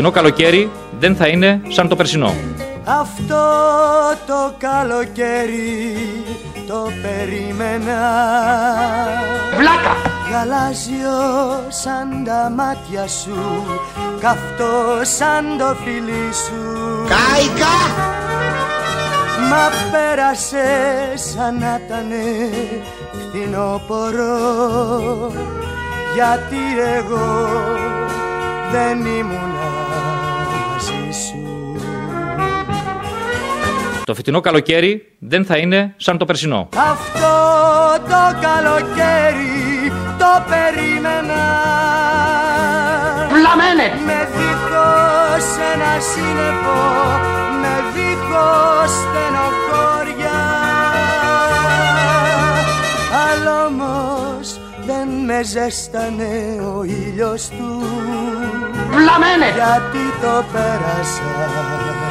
Το φετινό καλοκαίρι δεν θα είναι σαν το περσινό. Αυτό το καλοκαίρι το περίμενα Βλάκα! Γαλάζιο σαν τα μάτια σου Καυτό σαν το φιλί σου Κάικα! Μα πέρασε σαν να ήτανε φθινόπορο Γιατί εγώ δεν ήμουνα Το φετινό καλοκαίρι δεν θα είναι σαν το περσινό. Αυτό το καλοκαίρι το περίμενα Βλαμένε! Με δίχως ένα σύννεφο Με δίχως στενοχώρια Αλλά όμως δεν με ζέστανε ο ήλιος του Βλαμένε! Γιατί το πέρασα από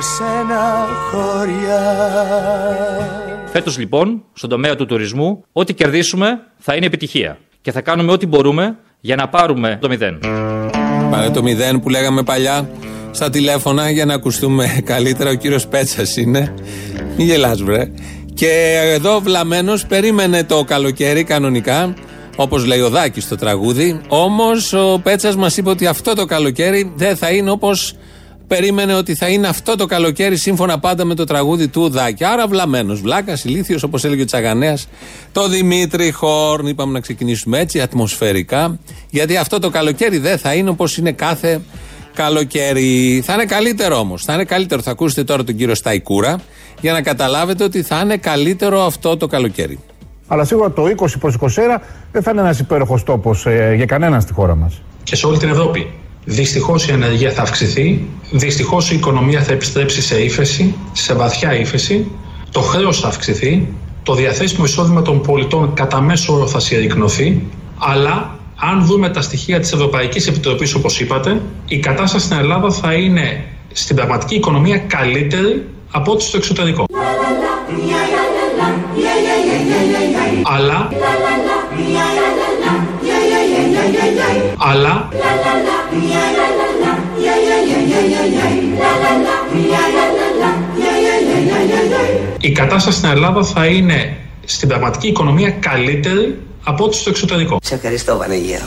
σένα χώρια Φέτος λοιπόν, στον τομέα του τουρισμού, ό,τι κερδίσουμε θα είναι επιτυχία. Και θα κάνουμε ό,τι μπορούμε για να πάρουμε το μηδέν. Πάρε το μηδέν που λέγαμε παλιά στα τηλέφωνα για να ακουστούμε καλύτερα. Ο κύριος Πέτσας είναι. Μην γελάς βρε. Και εδώ βλαμμένος περίμενε το καλοκαίρι κανονικά. Όπως λέει ο Δάκης στο τραγούδι. Όμως ο Πέτσας μας είπε ότι αυτό το καλοκαίρι δεν θα είναι όπως περίμενε ότι θα είναι αυτό το καλοκαίρι σύμφωνα πάντα με το τραγούδι του Δάκη. Άρα βλαμμένος, βλάκας, ηλίθιος, όπως έλεγε ο Τσαγανέας. Το Δημήτρη Χόρν, είπαμε να ξεκινήσουμε έτσι, ατμοσφαιρικά. Γιατί αυτό το καλοκαίρι δεν θα είναι όπως είναι κάθε καλοκαίρι. Θα είναι καλύτερο όμως. Θα είναι καλύτερο. Θα ακούσετε τώρα τον κύριο Σταϊκούρα για να καταλάβετε ότι θα είναι καλύτερο αυτό το καλοκαίρι. Αλλά σίγουρα το 20 προς 21 δεν θα είναι ένας υπέροχος τόπος ε, για κανέναν στη χώρα μας. και σε όλη την Ευρώπη. Δυστυχώς η ανεργία θα αυξηθεί, δυστυχώς η οικονομία θα επιστρέψει σε ύφεση, σε βαθιά ύφεση, το χρέος θα αυξηθεί, το διαθέσιμο εισόδημα των πολιτών κατά μέσο όρο θα συρρυκνωθεί, αλλά αν δούμε τα στοιχεία της Ευρωπαϊκής Επιτροπής, όπως είπατε, η κατάσταση στην Ελλάδα θα είναι στην πραγματική οικονομία καλύτερη από ό,τι στο εξωτερικό. Αλλά αλλά η κατάσταση στην Ελλάδα θα είναι στην πραγματική οικονομία καλύτερη από ό,τι στο εξωτερικό. Σε ευχαριστώ Βανεγέρο.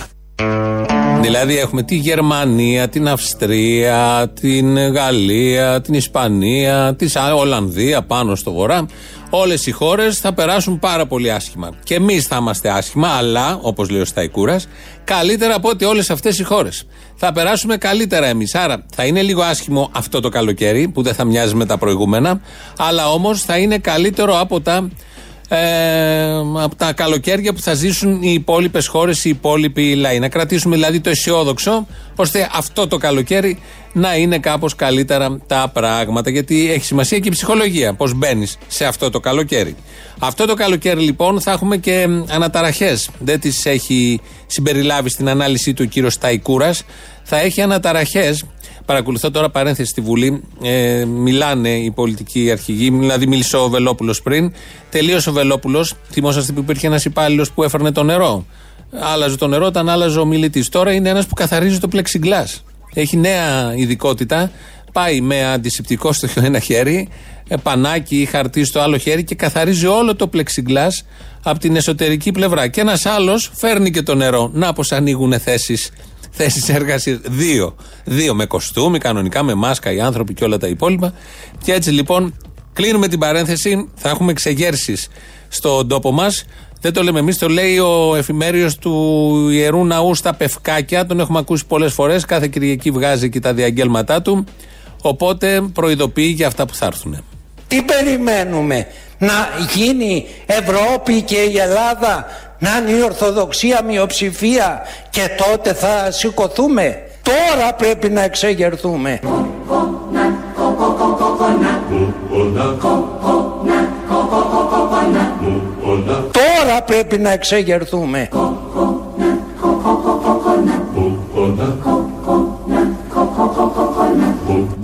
Δηλαδή έχουμε τη Γερμανία, την Αυστρία, την Γαλλία, την Ισπανία, τη Ολλανδία πάνω στο βορρά. Όλες οι χώρες θα περάσουν πάρα πολύ άσχημα. Και εμείς θα είμαστε άσχημα, αλλά, όπως λέει ο Σταϊκούρας, καλύτερα από ότι όλες αυτές οι χώρες. Θα περάσουμε καλύτερα εμείς. Άρα θα είναι λίγο άσχημο αυτό το καλοκαίρι, που δεν θα μοιάζει με τα προηγούμενα, αλλά όμως θα είναι καλύτερο από τα ε, από τα καλοκαίρια που θα ζήσουν οι υπόλοιπες χώρες, οι υπόλοιποι λαοί. Να κρατήσουμε δηλαδή το αισιόδοξο, ώστε αυτό το καλοκαίρι να είναι κάπως καλύτερα τα πράγματα. Γιατί έχει σημασία και η ψυχολογία, πώς μπαίνεις σε αυτό το καλοκαίρι. Αυτό το καλοκαίρι λοιπόν θα έχουμε και αναταραχές. Δεν τις έχει συμπεριλάβει στην ανάλυση του ο κύριος Σταϊκούρας. Θα έχει αναταραχές Παρακολουθώ τώρα παρένθεση στη Βουλή. Ε, μιλάνε οι πολιτικοί αρχηγοί. Δηλαδή, μίλησε ο Βελόπουλος πριν. Τελείωσε ο Βελόπουλος. Θυμόσαστε που υπήρχε ένας υπάλληλος που έφερνε το νερό. Άλλαζε το νερό όταν άλλαζε ο μιλητής. Τώρα είναι ένας που καθαρίζει το πλεξιγκλά. Έχει νέα ειδικότητα. Πάει με αντισηπτικό στο ένα χέρι, ε, πανάκι ή χαρτί στο άλλο χέρι και καθαρίζει όλο το πλεξιγκλά από την εσωτερική πλευρά. Και ένας άλλος φέρνει και το νερό. Να πως ανοίγουν θέσεις θέσεις εργασία. Δύο. Δύο με κοστούμι, κανονικά με μάσκα οι άνθρωποι και όλα τα υπόλοιπα. Και έτσι λοιπόν κλείνουμε την παρένθεση. Θα έχουμε εξεγέρσεις στον τόπο μας. Δεν το λέμε εμείς, το λέει ο εφημέριος του ιερού ναού στα Πευκάκια. Τον έχουμε ακούσει πολλές φορές. Κάθε Κυριακή βγάζει και τα διαγγέλματά του. Οπότε προειδοποιεί για αυτά που θα έρθουν. Τι περιμένουμε, να γίνει Ευρώπη και η Ελλάδα να είναι η Ορθοδοξία μειοψηφία και τότε θα σηκωθούμε. Τώρα πρέπει να εξεγερθούμε. Τώρα πρέπει να εξεγερθούμε.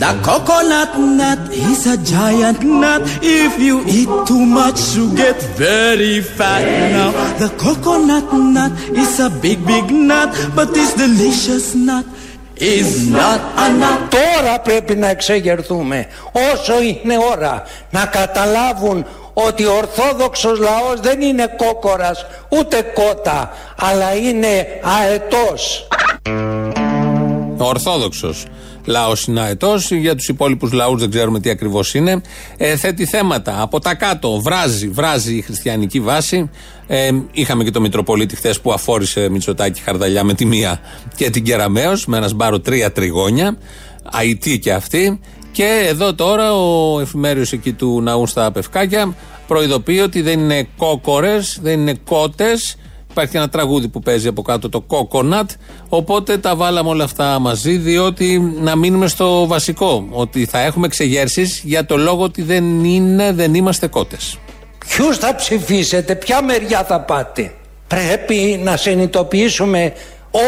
The coconut nut is a giant nut. If you eat too much, you get very fat. Now, the coconut nut is a big, big nut, but it's delicious nut. is not enough. Τώρα πρέπει να εξεγερθούμε όσο είναι ώρα να καταλάβουν ότι ο Ορθόδοξος λαός δεν είναι κόκορας ούτε κότα αλλά είναι αετός. Ο Ορθόδοξος λαός είναι αετός. Για τους υπόλοιπους λαούς δεν ξέρουμε τι ακριβώς είναι. Ε, θέτει θέματα. Από τα κάτω βράζει, βράζει η χριστιανική βάση. Ε, είχαμε και το Μητροπολίτη χθες που αφόρησε Μητσοτάκη Χαρδαλιά με τη μία και την Κεραμαίο με ένα σπάρο τρία τριγώνια. Αιτή και αυτή. Και εδώ τώρα ο εφημέριος εκεί του ναού στα Πευκάκια προειδοποιεί ότι δεν είναι κόκορες, δεν είναι κότες Υπάρχει ένα τραγούδι που παίζει από κάτω το Coconut. Οπότε τα βάλαμε όλα αυτά μαζί, διότι να μείνουμε στο βασικό. Ότι θα έχουμε εξεγέρσει για το λόγο ότι δεν είναι, δεν είμαστε κότες. Ποιου θα ψηφίσετε, ποια μεριά θα πάτε; Πρέπει να συνειδητοποιήσουμε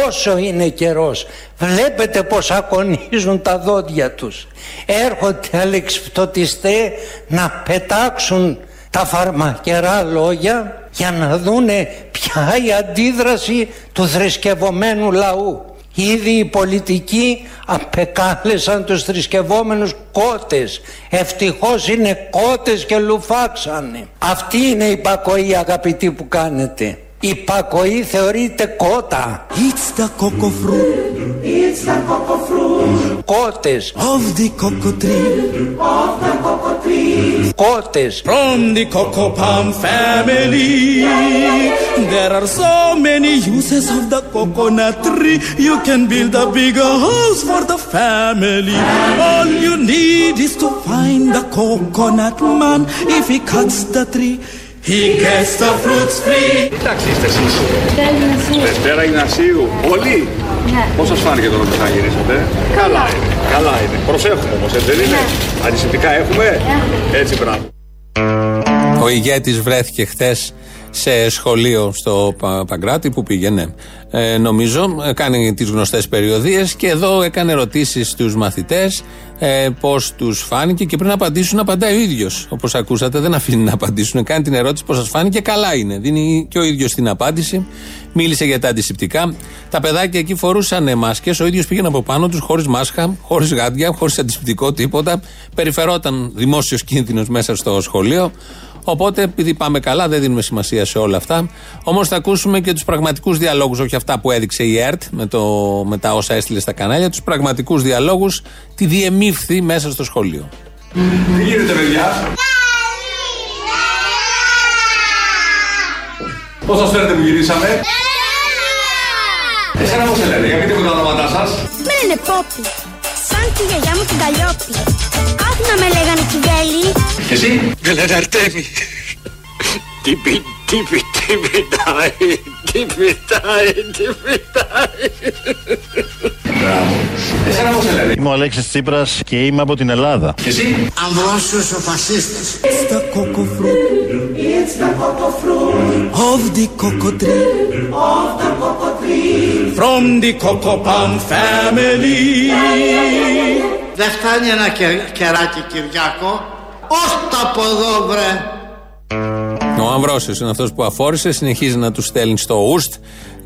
όσο είναι καιρός. Βλέπετε πως ακονίζουν τα δόντια τους. Έρχονται αλεξιπτωτιστές να πετάξουν τα φαρμακερά λόγια για να δούνε ποια η αντίδραση του θρησκευωμένου λαού. Ήδη οι πολιτικοί απεκάλεσαν τους θρησκευόμενους κότες. Ευτυχώς είναι κότες και λουφάξανε. Αυτή είναι η πακοή αγαπητοί που κάνετε. Η πακοή θεωρείται κότα. It's the cocoa fruit. It's the cocoa fruit. Κότες. Of the cocoa tree. Of the cocoa tree. Κότες. From the cocoa palm family. There are so many uses of the coconut tree. You can build a bigger house for the family. All you need is to find the coconut man. If he cuts the tree. He gets the fruits free. Εντάξει είστε εσείς. Δευτέρα Ιγνασίου. Όλοι. Ναι. Πώς σας φάνηκε τώρα που θα γυρίσατε. Καλά είναι. Καλά είναι. Προσέχουμε όμως, έτσι δεν είναι; Αντισηπτικά έχουμε; Έτσι μπράβο. Ο ηγέτης βρέθηκε χθες σε σχολείο στο Πα- Παγκράτη που πήγαινε. Ε, νομίζω, ε, κάνει τις γνωστές περιοδίες και εδώ έκανε ερωτήσεις στους μαθητές ε, πώς τους φάνηκε και πριν απαντήσουν, απαντάει ο ίδιος. Όπως ακούσατε, δεν αφήνει να απαντήσουν. Κάνει την ερώτηση πώς σας φάνηκε, καλά είναι. Δίνει και ο ίδιος την απάντηση. Μίλησε για τα αντισηπτικά. Τα παιδάκια εκεί φορούσαν μάσκες. Ο ίδιος πήγαινε από πάνω τους χωρίς μάσχα, χωρίς γάντια, χωρίς αντισηπτικό τίποτα. Περιφερόταν δημόσιος κίνδυνος μέσα στο σχολείο. Οπότε, επειδή πάμε καλά, δεν δίνουμε σημασία σε όλα αυτά. Όμως θα ακούσουμε και τους πραγματικούς διαλόγους, όχι αυτά που έδειξε η ΕΡΤ με, το, με τα όσα έστειλε στα κανάλια, τους πραγματικούς διαλόγους, τι διεμήφθη μέσα στο σχολείο. Τι γίνεται παιδιά; Πώς σας φαίνεται που γυρίσαμε; Εσένα πώς σε λένε, για πείτε μου τα ονόματά σας. Με λένε Πόπι. Σαν τη γιαγιά μου την Καλλιόπη. Άκου να με λέγανε Κιβέλη. Και εσύ; Με λένε Αρτέμι. Τι πει, τι πει, τι πιτάει, τι πιτάει, τι πιτάει. Μπράβο. Εσένα πώς σε λένε; Είμαι ο Αλέξης Τσίπρας και είμαι από την Ελλάδα. Και εσύ; Αμβρόσιος ο φασίστας. It's the cocoa fruit. It's the cocoa fruit. Of the cocoa tree. Of the cocoa tree. From the cocoa palm family. Δεν φτάνει ένα κε- κεράκι Κυριάκο. Όστα από εδώ βρε. Ο Αμβρόσιος είναι αυτός που αφόρησε, συνεχίζει να του στέλνει στο ΟΥΣΤ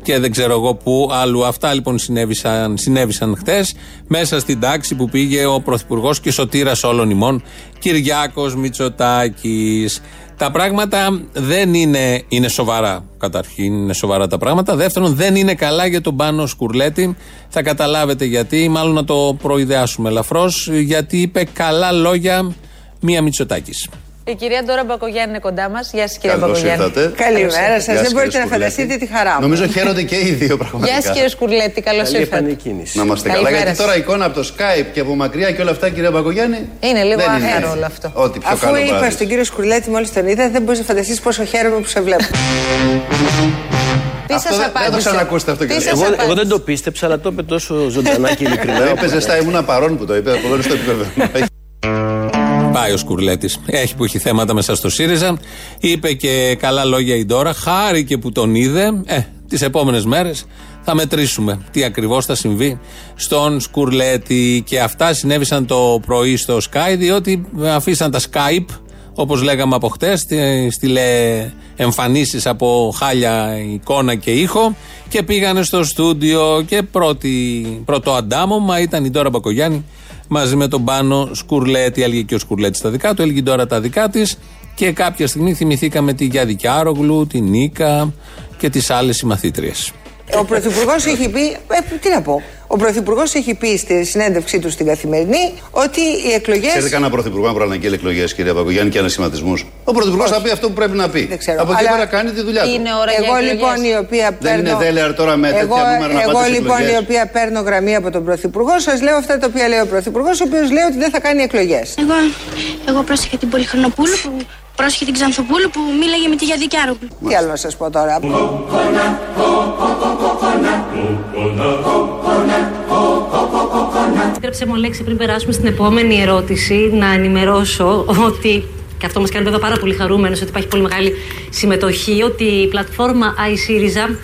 και δεν ξέρω εγώ πού άλλου. Αυτά λοιπόν συνέβησαν, συνέβησαν χτες μέσα στην τάξη που πήγε ο Πρωθυπουργός και σωτήρας όλων ημών, Κυριάκος Μητσοτάκης. Τα πράγματα δεν είναι, είναι σοβαρά. Καταρχήν είναι σοβαρά τα πράγματα. Δεύτερον, δεν είναι καλά για τον Πάνο Σκουρλέτη. Θα καταλάβετε γιατί, μάλλον να το προειδεάσουμε ελαφρώς, γιατί είπε καλά λόγια μία Μητσοτάκης. Η κυρία Ντόρα Μπακογιάννη είναι κοντά μας. Γεια σας, κυρία Καλώς Μπακογιάννη. ήρθατε. Καλημέρα Γεια σας, Δεν μπορείτε κύριε να Σκουρλέτη. φανταστείτε τη χαρά μου. Νομίζω χαίρονται και οι δύο πραγματικά. Γεια σας, κύριε Σκουρλέτη. Καλώς ήρθατε. Να είμαστε καλά. Καλημέρα Γιατί σας. τώρα εικόνα από το Skype και από μακριά και όλα αυτά, κυρία Μπακογιάννη. Είναι λίγο δεν άχαρο έτσι. όλο αυτό. Ό,τι πιο Αφού καλό είπα βράδυ. στον κύριο Σκουρλέτη μόλις τον είδα, δεν μπορείς να φανταστείς πόσο χαίρομαι που σε βλέπω. Τι Αυτό σας δεν- δεν το απάντησε; ξανακούσετε αυτό Τι και σας εγώ- απάντησε; Εγώ δεν το πίστεψα, αλλά το είπε τόσο ζωντανά και ειλικρινά. Το είπε ζεστά, ήμουν παρόν που το είπε. Από εδώ στο επιβεβαιώνω. Πάει ο Σκουρλέτης. Έχει που έχει θέματα μέσα στο ΣΥΡΙΖΑ. Είπε και καλά λόγια η Ντόρα. Χάρηκε που τον είδε. Ε, τις επόμενες μέρες θα μετρήσουμε τι ακριβώς θα συμβεί στον Σκουρλέτη. Και αυτά συνέβησαν το πρωί στο Sky, διότι αφήσαν τα Skype Όπως λέγαμε από χτες, στείλε εμφανίσεις από χάλια εικόνα και ήχο και πήγανε στο στούντιο και πρώτη, πρώτο αντάμωμα ήταν η Ντόρα Μπακογιάννη μαζί με τον Πάνο Σκουρλέτη. Έλεγε και ο Σκουρλέτης τα δικά του, έλεγε η Ντόρα τα δικά της. Και κάποια στιγμή θυμηθήκαμε τη Γιάννη Κιάρογλου, την Νίκα και τις άλλες συμμαθήτριες. Ο Πρωθυπουργός έχει πει. Ε, τι να πω. Ο Πρωθυπουργός έχει πει στη συνέντευξή του στην Καθημερινή ότι οι εκλογέ. Ξέρετε κανένα Πρωθυπουργό να προαναγγείλει εκλογές, κυρία Παγκογιάννη, και ανασχηματισμού. Ο Πρωθυπουργός θα πει αυτό που πρέπει να πει. Δεν ξέρω. Από εκεί Αλλά πέρα κάνει τη δουλειά του. Είναι ώρα για Εγώ εκλογές. λοιπόν η οποία Δεν παίρνω. είναι δέλεαρ τώρα με τέτοια εγώ, νούμερα να εγώ πάτε στις λοιπόν η εκλογές. οποία παίρνω γραμμή από τον Πρωθυπουργό, σας λέω αυτά τα οποία λέει ο Πρωθυπουργός, ο οποίος λέει ότι δεν θα κάνει εκλογές. Εγώ, εγώ πρόσεχα την Πολυχρονοπούλου που πρόσεχε την Ξανθοπούλου που μίλαγε με τη Γιαδή Κιάρογλου. Τι άλλο να σας πω τώρα; Επιτρέψτε μου, Λέξη, πριν περάσουμε στην επόμενη ερώτηση, να ενημερώσω ότι. Και αυτό μας κάνει βέβαια πάρα πολύ χαρούμενος ότι υπάρχει πολύ μεγάλη συμμετοχή. Ότι η πλατφόρμα iSyriza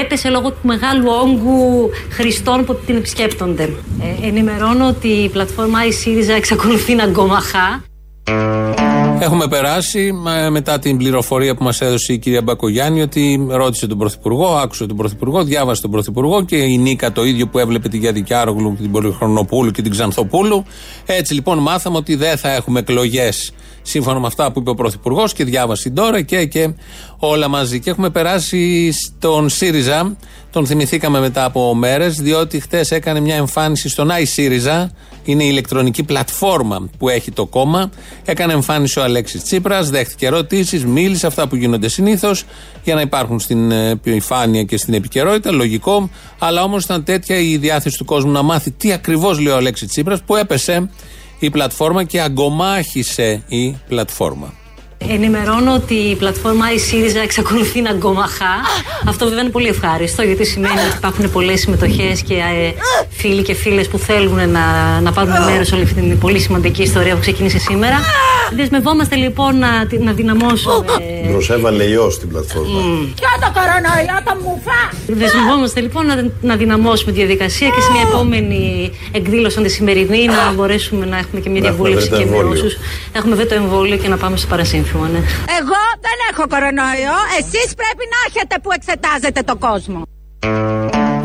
έπεσε λόγω του μεγάλου όγκου χρηστών που την επισκέπτονται. Ε, ενημερώνω ότι η πλατφόρμα iSyriza εξακολουθεί να γκομαχά. Έχουμε περάσει μα, μετά την πληροφορία που μας έδωσε η κυρία Μπακογιάννη ότι ρώτησε τον Πρωθυπουργό, άκουσε τον Πρωθυπουργό, διάβασε τον Πρωθυπουργό και η Νίκα το ίδιο που έβλεπε την Γιάννη Κιάρογλου, την Πολυχρονοπούλου και την Ξανθοπούλου. Έτσι λοιπόν μάθαμε ότι δεν θα έχουμε εκλογές σύμφωνα με αυτά που είπε ο Πρωθυπουργός και διάβασε την τώρα και, και όλα μαζί. Και έχουμε περάσει στον ΣΥΡΙΖΑ. Τον θυμηθήκαμε μετά από μέρες, διότι χτες έκανε μια εμφάνιση στον iSyriza. Είναι η ηλεκτρονική πλατφόρμα που έχει το κόμμα. Έκανε εμφάνιση ο Αλέξης Τσίπρας, δέχτηκε ερωτήσεις, μίλησε αυτά που γίνονται συνήθως για να υπάρχουν στην επιφάνεια και στην επικαιρότητα. Λογικό. Αλλά όμως ήταν τέτοια η διάθεση του κόσμου να μάθει τι ακριβώς λέει ο Αλέξης Τσίπρας που έπεσε η πλατφόρμα και αγκομάχησε η πλατφόρμα. Ενημερώνω ότι η πλατφόρμα iSyriza εξακολουθεί να γκομαχά. Αυτό βέβαια είναι πολύ ευχάριστο γιατί σημαίνει ότι υπάρχουν πολλές συμμετοχές και ε, φίλοι και φίλες που θέλουν να, να πάρουν μέρος σε όλη αυτή την πολύ σημαντική ιστορία που ξεκίνησε σήμερα. Δεσμευόμαστε λοιπόν να, τη- να δυναμώσουμε. Προσέβαλε ιός στην πλατφόρμα. Ποιο το κορονοϊό το μουφά! Δεσμευόμαστε λοιπόν να, να δυναμώσουμε τη διαδικασία και σε μια επόμενη εκδήλωση σαν της σημερινή να μπορέσουμε να έχουμε και μια Να έχουμε διαβούλευση βρει το και με εμβόλιο. όσου έχουμε βρει το εμβόλιο και να πάμε στο παρασύμφωμα. Ναι. Εγώ δεν έχω κορονοϊό. Εσείς πρέπει να έχετε που εξετάζετε το κόσμο.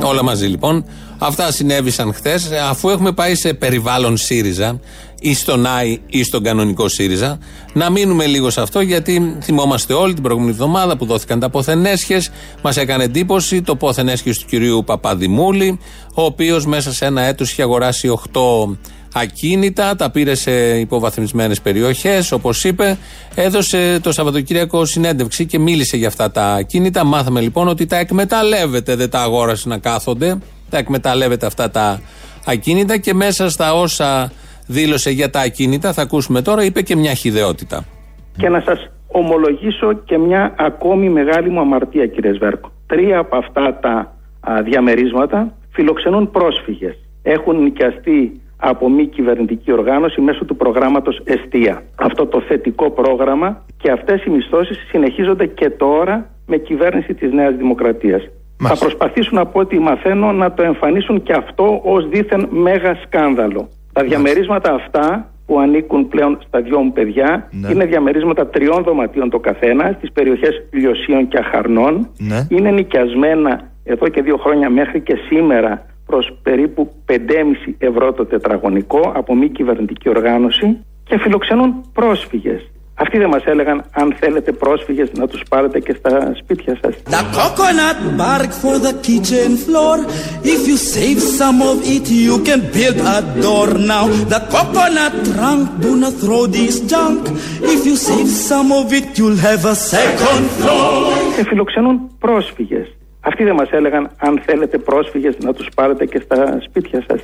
Όλα μαζί λοιπόν. Αυτά συνέβησαν χθες. Αφού έχουμε πάει σε περιβάλλον ΣΥΡΙΖΑ ή στον ΆΗ ή στον κανονικό ΣΥΡΙΖΑ, να μείνουμε λίγο σε αυτό γιατί θυμόμαστε όλοι την προηγούμενη εβδομάδα που δόθηκαν τα πόθεν-έσχε. Μας έκανε εντύπωση το πόθεν-έσχε του κυρίου Παπαδημούλη, ο οποίος μέσα σε ένα έτος είχε αγοράσει 8 ακίνητα, τα πήρε σε υποβαθμισμένες περιοχές, όπως είπε. Έδωσε το Σαββατοκύριακο συνέντευξη και μίλησε για αυτά τα ακίνητα. Μάθαμε λοιπόν ότι τα εκμεταλλεύεται, δεν τα αγόρασε να κάθονται. Τα εκμεταλλεύεται αυτά τα ακίνητα και μέσα στα όσα δήλωσε για τα ακίνητα, θα ακούσουμε τώρα, είπε και μια χιδεότητα. Και να σας ομολογήσω και μια ακόμη μεγάλη μου αμαρτία κύριε Σβέρκο. Τρία από αυτά τα α, διαμερίσματα φιλοξενούν πρόσφυγες. Έχουν νοικιαστεί από μη κυβερνητική οργάνωση μέσω του προγράμματος Εστία. Αυτό το θετικό πρόγραμμα και αυτές οι μισθώσεις συνεχίζονται και τώρα με κυβέρνηση της Νέας Δημοκρατίας. Θα προσπαθήσουν από ό,τι μαθαίνω να το εμφανίσουν και αυτό ως δίθεν μέγα σκάνδαλο. Τα διαμερίσματα αυτά που ανήκουν πλέον στα δυο μου παιδιά Ναι. είναι διαμερίσματα τριών δωματίων το καθένα στις περιοχές Λιωσίων και Αχαρνών. Ναι. Είναι νοικιασμένα εδώ και δύο χρόνια μέχρι και σήμερα προς περίπου 5,5 ευρώ το τετραγωνικό από μη κυβερνητική οργάνωση και φιλοξενούν πρόσφυγες. Αυτοί δεν μας έλεγαν αν θέλετε πρόσφυγες να τους πάρετε και στα σπίτια σας. The coconut bark for the kitchen floor. If you save some of it, you can build a door now. The coconut trunk, do not throw this junk. If you save some of it, you'll have a second floor. Και φιλοξενούν πρόσφυγες. Αυτοί δεν μας έλεγαν αν θέλετε πρόσφυγες να τους πάρετε και στα σπίτια σας.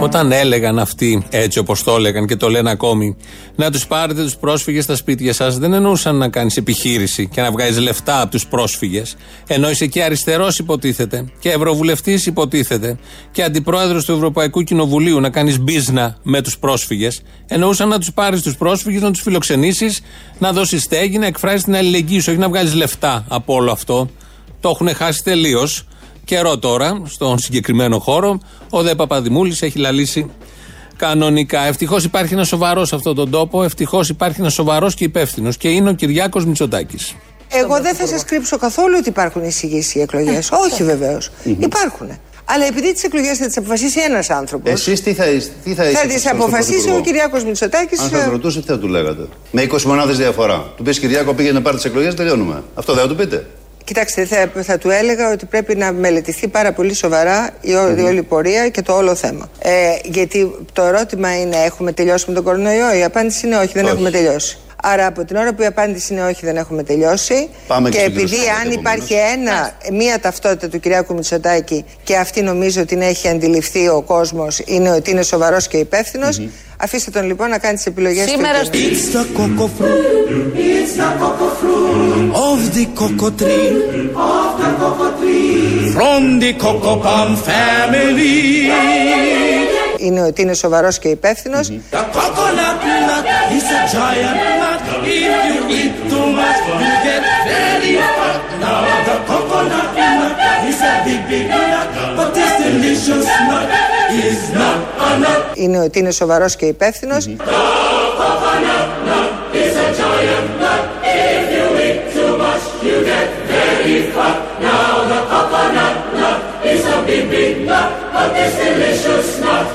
Όταν έλεγαν αυτοί, έτσι όπως το έλεγαν και το λένε ακόμη, να τους πάρετε τους πρόσφυγες στα σπίτια σας, δεν εννοούσαν να κάνεις επιχείρηση και να βγάζεις λεφτά από τους πρόσφυγες. Ενώ είσαι και αριστερός, υποτίθεται, και ευρωβουλευτής, υποτίθεται, και αντιπρόεδρος του Ευρωπαϊκού Κοινοβουλίου, να κάνεις μπίζνα με τους πρόσφυγες. Εννοούσαν να τους πάρεις τους πρόσφυγες, να τους φιλοξενήσεις, να δώσεις στέγη, να εκφράσεις την αλληλεγγύη σου, όχι να βγάζεις λεφτά από όλο αυτό. Το έχουν χάσει τελείως. Καιρό τώρα, στον συγκεκριμένο χώρο, ο Δε Παπαδημούλης έχει λαλήσει κανονικά. Ευτυχώς υπάρχει ένας σοβαρός σε αυτόν τον τόπο. Ευτυχώς υπάρχει ένας σοβαρός και υπεύθυνος. Και είναι ο Κυριάκος Μητσοτάκης. Εγώ δεν θα σας κρύψω καθόλου ότι υπάρχουν εισηγήσεις οι εκλογές. Όχι βεβαίως. Υπάρχουν. Αλλά επειδή τις εκλογές θα τις αποφασίσει ένας άνθρωπος. Εσείς τι θα, τι θα, θα τις αποφασίσει ο Κυριάκος Μητσοτάκης. Αν σας ρωτούσε, τι θα του λέγατε; Με 20 μονάδες διαφορά. Του πεις Κυριάκο πήγαινε να πάρει τις εκλογές, τελειώνουμε. Αυτό δεν θα του πείτε. Κοιτάξτε, θα, θα του έλεγα ότι πρέπει να μελετηθεί πάρα πολύ σοβαρά η, mm-hmm. όλη πορεία και το όλο θέμα. Ε, γιατί το ερώτημα είναι, έχουμε τελειώσει με τον κορονοϊό; Η απάντηση είναι όχι, δεν όχι. έχουμε τελειώσει. Άρα από την ώρα που η απάντηση είναι όχι δεν έχουμε τελειώσει Πάμε και, επειδή αν υπάρχει ένα, μία ταυτότητα του Κυριάκου Μητσοτάκη και αυτή νομίζω ότι την έχει αντιληφθεί ο κόσμος είναι ότι είναι σοβαρός και υπεύθυνος. Mm-hmm. Αφήστε τον λοιπόν να κάνει τις επιλογές Σήμερα του. It's the cocoa fruit. It's the cocoa fruit of the cocoa tree. Of the cocoa tree. From the cocoa palm family. Είναι ότι είναι σοβαρός και υπεύθυνος. The If you eat too much, you get very fat. Now the coconut nut is a big, big nut, but this delicious nut is not a nut. Είναι ότι είναι σοβαρός και υπεύθυνος. The coconut nut is a giant nut. If you eat too much, you get very fat. Now the coconut nut is a big, big nut, but this delicious nut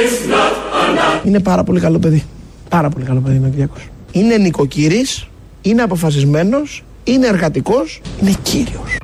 is not a nut. Είναι πάρα πολύ καλό παιδί. Πάρα πολύ καλό παιδί είναι ο Κυριάκος. Είναι νοικοκύρης, είναι αποφασισμένος, είναι εργατικός, είναι κύριος.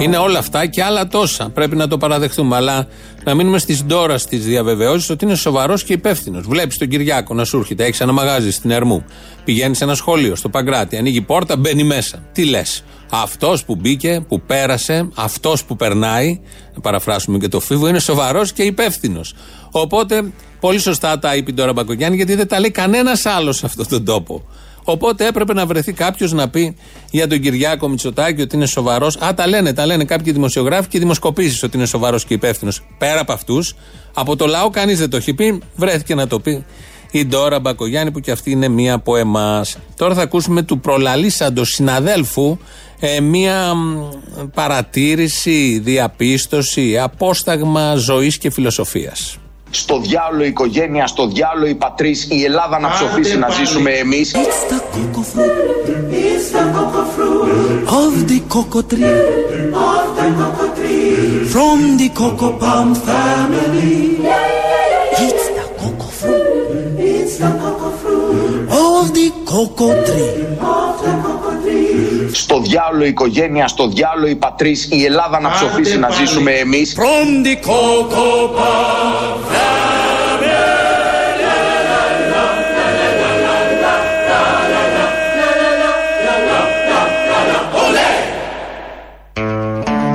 Είναι όλα αυτά και άλλα τόσα. Πρέπει να το παραδεχτούμε. Αλλά να μείνουμε στις ντόρας της διαβεβαιώσει ότι είναι σοβαρός και υπεύθυνος. Βλέπεις τον Κυριάκο να σου έρχεται, έχεις ένα μαγάζι στην Ερμού. Πηγαίνεις σε ένα σχολείο, στο Παγκράτη, ανοίγει πόρτα, μπαίνει μέσα. Τι λες; Αυτός που μπήκε, που πέρασε, αυτός που περνάει, να παραφράσουμε και το φίβο, είναι σοβαρός και υπεύθυνος. Οπότε, πολύ σωστά τα είπε τώρα Μπακογιάννη, γιατί δεν τα λέει κανένας άλλος σε αυτόν τον τόπο. Οπότε έπρεπε να βρεθεί κάποιος να πει για τον Κυριάκο Μητσοτάκη ότι είναι σοβαρός. Α, τα λένε, τα λένε κάποιοι δημοσιογράφοι και δημοσκοπήσεις ότι είναι σοβαρός και υπεύθυνος. Πέρα από αυτούς, από το λαό κανείς δεν το έχει πει, βρέθηκε να το πει η Ντόρα Μπακογιάννη που και αυτή είναι μία από εμάς. Τώρα θα ακούσουμε του προλαλήσαντος συναδέλφου ε, μία μ, παρατήρηση, διαπίστωση, απόσταγμα ζωής και φιλοσοφίας. Στο διάλογο η οικογένεια, στο διάλογο η πατρίς, η Ελλάδα να ψοφήσει να ζήσουμε εμείς. It's the cocoa fruit. It's the cocoa fruit of the cocoa tree. Of the cocoa tree. Στο διάλογο η οικογένεια, στο διάλογο η πατρίς, η Ελλάδα να ψοφήσει να ζήσουμε εμείς.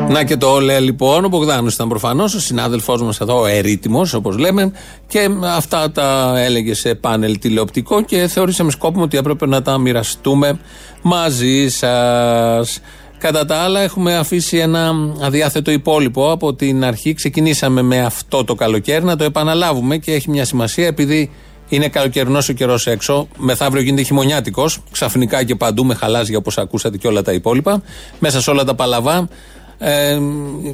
Να και το όλε λοιπόν. Ο Μπογδάνος ήταν προφανώς ο συνάδελφός μας εδώ, ο ερήτημος, όπως λέμε. Και αυτά τα έλεγε σε πάνελ τηλεοπτικό και θεωρήσαμε σκόπιμο ότι έπρεπε να τα μοιραστούμε μαζί σας. Κατά τα άλλα, έχουμε αφήσει ένα αδιάθετο υπόλοιπο από την αρχή. Ξεκινήσαμε με αυτό το καλοκαίρι να το επαναλάβουμε και έχει μια σημασία επειδή είναι καλοκαιρινός ο καιρός έξω. Μεθαύριο γίνεται χειμωνιάτικος. Ξαφνικά και παντού με χαλάζια όπως ακούσατε και όλα τα υπόλοιπα. Μέσα σε όλα τα παλαβά. Ε,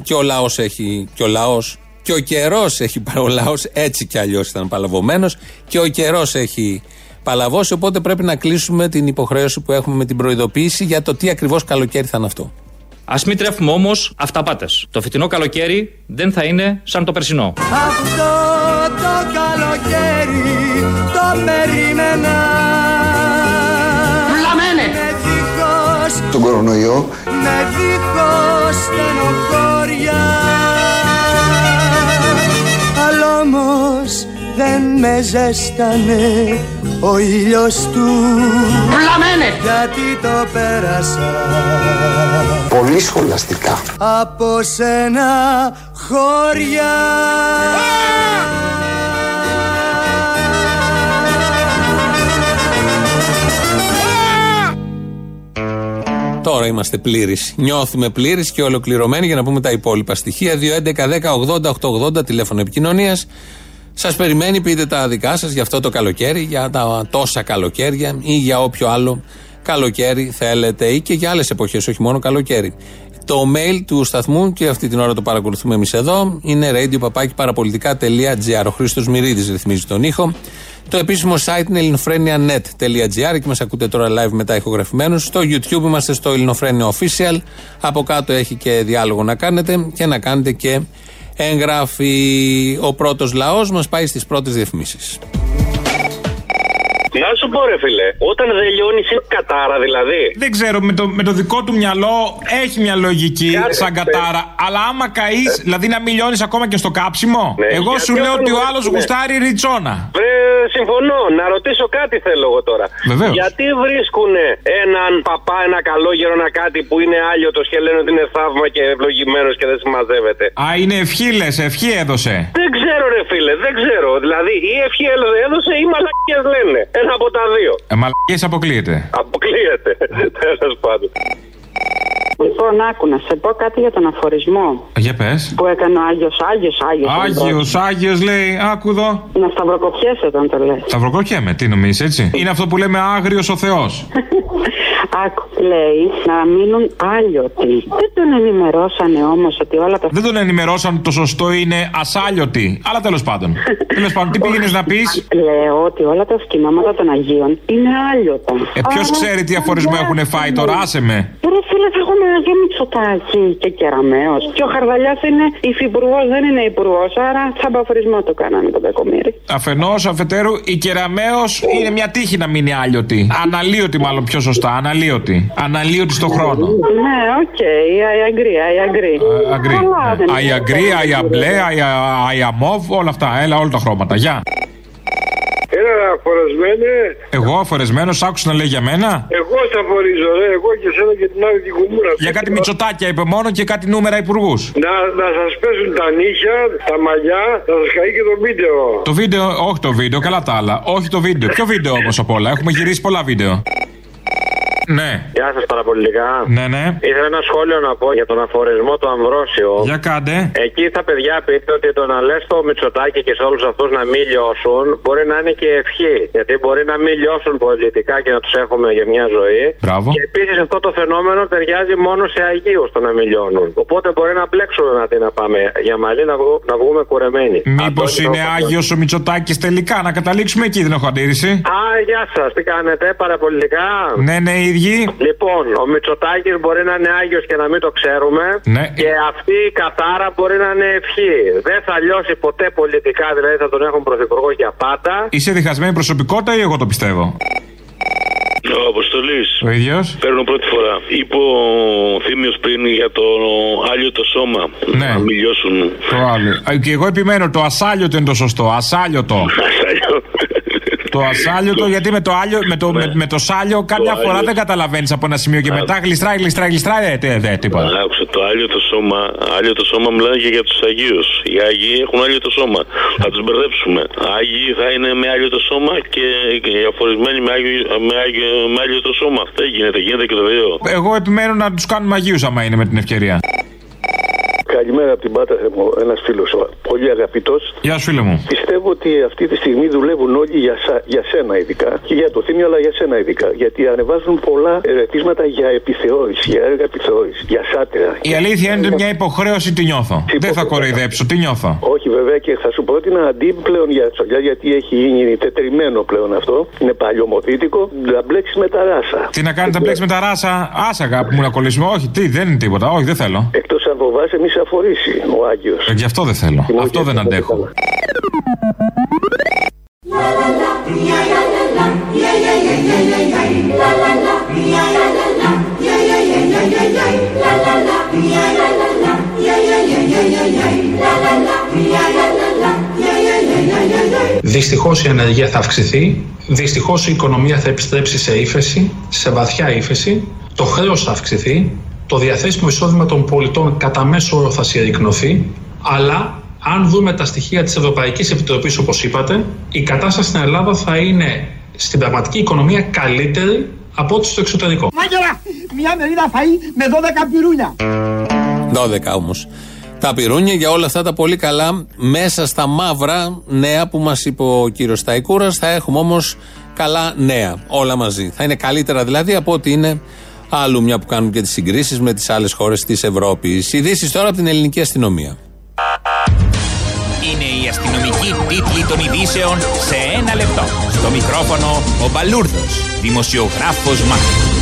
και ο λαός έχει. Και ο λαός. Και ο καιρός έχει. Ο λαός έτσι κι αλλιώς ήταν παλαβωμένος. Και ο καιρός έχει παλαβώσει. Οπότε πρέπει να κλείσουμε την υποχρέωση που έχουμε με την προειδοποίηση για το τι ακριβώς καλοκαίρι θα είναι αυτό. Α μην τρέφουμε όμως αυταπάτες. Το φετινό καλοκαίρι δεν θα είναι σαν το περσινό. Αυτό το καλοκαίρι το περίμενα Τον κορονοϊό. Με δίχως στενοχώρια Αλλά όμως δεν με ζέστανε ο ήλιος του. Βλαμένε! Γιατί το πέρασα. Πολύ σχολαστικά. Από σένα χώρια Τώρα είμαστε πλήρεις. Νιώθουμε πλήρεις και ολοκληρωμένοι για να πούμε τα υπόλοιπα στοιχεία. 2.11.10.80.880 τηλέφωνο επικοινωνίας. Σας περιμένει, πείτε τα δικά σας για αυτό το καλοκαίρι, για τα τόσα καλοκαίρια ή για όποιο άλλο καλοκαίρι θέλετε ή και για άλλες εποχές, όχι μόνο καλοκαίρι. Το mail του σταθμού και αυτή την ώρα το παρακολουθούμε εμείς εδώ είναι radio.parapolitica.gr. Ο Χρήστος Μυρίδης ρυθμίζει τον ήχο. Το επίσημο site είναι ελληνοφρένια.net.gr και μας ακούτε τώρα live μετά ηχογραφημένους. Στο YouTube είμαστε στο Ελληνοφρένια Official. Από κάτω έχει και διάλογο να κάνετε και να κάνετε και εγγραφή. Ο πρώτος λαός μας πάει στις πρώτες διαφημίσεις. Να σου πω, ρε φίλε, όταν δεν λιώνεις είναι κατάρα δηλαδή. Δεν ξέρω, με το, με το δικό του μυαλό έχει μια λογική Κάτσε, σαν πες. κατάρα. Αλλά άμα καείς, δηλαδή να μην λιώνεις ακόμα και στο κάψιμο. Ναι, Εγώ γιατί σου λέω όταν ότι ο ναι. άλλος γουστάρει ριτσόνα. Ε, συμφωνώ. Να ρωτήσω κάτι θέλω εγώ τώρα. Βεβαίως. Γιατί βρίσκουν έναν παπά, ένα καλόγερο, ένα κάτι που είναι άλιωτο και λένε ότι είναι θαύμα και ευλογημένος και δεν συμμαζεύεται; Α, είναι ευχή λες, ευχή έδωσε. Δεν ξέρω, ρε φίλε, δεν ξέρω. Δηλαδή, ή ευχή έδωσε ή μαλακίε λένε. Ένα από τα δύο. Ε, Μαλακίες αποκλείεται. Αποκλείεται. Τέλος πάντων. Λοιπόν, άκου να σε πω κάτι για τον αφορισμό Για πες. που έκανε ο Άγιος Άγιος Άγιος. Άγιος, Άγιος λέει, άκου εδώ. Να σταυροκοπιέσαι όταν το λες. Σταυροκόκιαμε, τι νομίζεις έτσι. Είναι αυτό που λέμε άγριος ο Θεός. Άκου, λέει να μείνουν άλλοιωτοι. Δεν τον ενημερώσανε όμως ότι όλα τα. Δεν τον ενημερώσαν ότι το σωστό είναι ασάλιωτη. Αλλά τέλος πάντων. τέλος πάντων, τι πήγαινες να πεις; Λέω ότι όλα τα σκηνώματα των Αγίων είναι άλλοιωτα. Ε, ποιος Άρα, ξέρει τι αφορισμό έχουν φάει τώρα, άσε με. Ρε φίλε, θα έχουμε Αγίο Μητσοτάκη και Κεραμαίο. Και ο Χαρδαλιάς είναι υφυπουργός, δεν είναι υπουργός. Άρα σαν αφορισμό το κάνανε τον κακομοίρη. Αφενός, αφετέρου, η Κεραμέως είναι μια τύχη να μείνει άλιωτη. Αναλλοίωτη, μάλλον πιο σωστά. Αναλλοίωτη. Αναλλοίωτη στον χρόνο. Ναι, OK, I agree, I agree. Agree. Καλά, δεν I είναι. agree, I αμπλέ, I αμόβ, όλα αυτά. Έλα, όλα τα χρώματα. Γεια. Έλα, αφορεσμένε. Εγώ αφορεσμένο, άκουσα να λέει για μένα. Εγώ θ' αφορίζω, ρε. Εγώ και σένα και την άλλη την κουμούρα. Για κάτι μητσοτάκια είπε μόνο και κάτι νούμερα υπουργούς. Να, να σας πέσουν τα νύχια, τα μαλλιά, θα σας καεί και το βίντεο. Το βίντεο, όχι το βίντεο, καλά τα άλλα. Όχι το βίντεο. Ποιο βίντεο όμως απ' όλα; Έχουμε γυρίσει πολλά βίντεο. Ναι. Γεια σας παραπολιτικά. Ναι, ναι. Ήθελα ένα σχόλιο να πω για τον αφορισμό του Αμβρόσιο. Για κάντε. Εκεί τα παιδιά πείτε ότι το να λες το Μητσοτάκι και σε όλους αυτούς να μην λιώσουν μπορεί να είναι και ευχή. Γιατί μπορεί να μην λιώσουν πολιτικά και να τους έχουμε για μια ζωή. Μπράβο. Και επίσης αυτό το φαινόμενο ταιριάζει μόνο σε Αγίους το να μην λιώνουν. Οπότε μπορεί να πλέξουμε να τι να πάμε για μαλλί να, βγου- να βγούμε κουρεμένοι. Μήπως Αυτό είναι το- Άγιος ο Μητσοτάκης τελικά, να καταλήξουμε εκεί, δεν έχω αντίρρηση. Α, γεια σας, τι κάνετε, παραπολιτικά; Ναι, ναι, οι ίδιοι. Λοιπόν, ο Μητσοτάκης μπορεί να είναι Άγιος και να μην το ξέρουμε. Ναι. Και αυτή η κατάρα μπορεί να είναι ευχή. Δεν θα λιώσει ποτέ πολιτικά, δηλαδή θα τον έχουν πρωθυπουργό για πάντα. Είσαι διχασμένη προσωπικότητα ή εγώ το πιστεύω; Ο Αποστολής. Ο ίδιος. Παίρνω πρώτη φορά. Είπε ο Θήμιος πριν για το άλλο το σώμα. Ναι. Να μην λιώσουν. Το άλλο. Α, Και εγώ επιμένω, το ασάλιωτο είναι το σωστό. Ασάλιωτο. Το ασάλιωτο, γιατί με το, άλιο, με το, με, με το σάλιο κάποια φορά δεν καταλαβαίνεις από ένα σημείο και μετά γλιστράει, γλιστράει, γλιστράει. Ε, τε- δε, τίποτα. Άκουσα το άλλο το σώμα. Άλλο το σώμα μιλάνε και για τους Αγίους. Οι Άγιοι έχουν άλλο το σώμα. Θα τους μπερδέψουμε. Άγιοι θα είναι με άλλο το σώμα και και οι αφορισμένοι με, άγιο, με, άγιο, με άλλο το σώμα. Δεν γίνεται, γίνεται και το δύο. Εγώ επιμένω να τους κάνουμε Αγίους άμα είναι με την ευκαιρία. Καλημέρα από την Πάτα, ένας φίλος, πολύ αγαπητός. Γεια σου, φίλε μου. Πιστεύω ότι αυτή τη στιγμή δουλεύουν όλοι για, σα- για σένα ειδικά και για το θύμιο, αλλά για σένα ειδικά. Γιατί ανεβάζουν πολλά ερεθίσματα για επιθεώρηση, για έργα επιθεώρησης, για σάτερα. Η αλήθεια είναι ότι μια υποχρέωση τη νιώθω. Δεν θα κοροϊδέψω, τι νιώθω. Όχι βέβαια και θα σου πρότεινα αντί πλέον για τσολιά γιατί έχει γίνει τετριμένο πλέον αυτό. Είναι παλιωμοδίτικο, να μπλέξεις με τα ράσα. Τι να κάνετε, να μπλέξεις με τα ράσα. Άσα, αγάπη μου, να κολλήσουμε. Όχι, τι, δεν είναι τίποτα. Όχι, δεν θέλω. Εκτός αν φοβάσαι μη σε αφορήσει ο Άγιος. Ε, Γι' αυτό δεν θέλω. Αυτό δεν αντέχω. Δυστυχώς η ανεργία θα αυξηθεί, δυστυχώς η οικονομία θα επιστρέψει σε ύφεση, σε βαθιά ύφεση, το χρέος θα αυξηθεί, το διαθέσιμο εισόδημα των πολιτών κατά μέσο όρο θα συρρυκνωθεί, αλλά αν δούμε τα στοιχεία της Ευρωπαϊκής Επιτροπής όπως είπατε, η κατάσταση στην Ελλάδα θα είναι στην πραγματική οικονομία καλύτερη από ό,τι στο εξωτερικό. Μάγερα, μια μερίδα φαΐ με 12 πυρούνια. 12 όμως. Τα πυρούνια για όλα αυτά τα πολύ καλά μέσα στα μαύρα νέα που μας είπε ο κύριος Σταϊκούρας. Θα έχουμε όμως καλά νέα όλα μαζί. Θα είναι καλύτερα δηλαδή από ό,τι είναι Άλλου μια που κάνουν και τις συγκρίσεις με τις άλλες χώρες της Ευρώπης. Ειδήσεις τώρα από την ελληνική αστυνομία. Είναι η αστυνομική τίτλη των ειδήσεων σε ένα λεπτό. Στο μικρόφωνο ο Μπαλούρδος, δημοσιογράφος Μάρκος.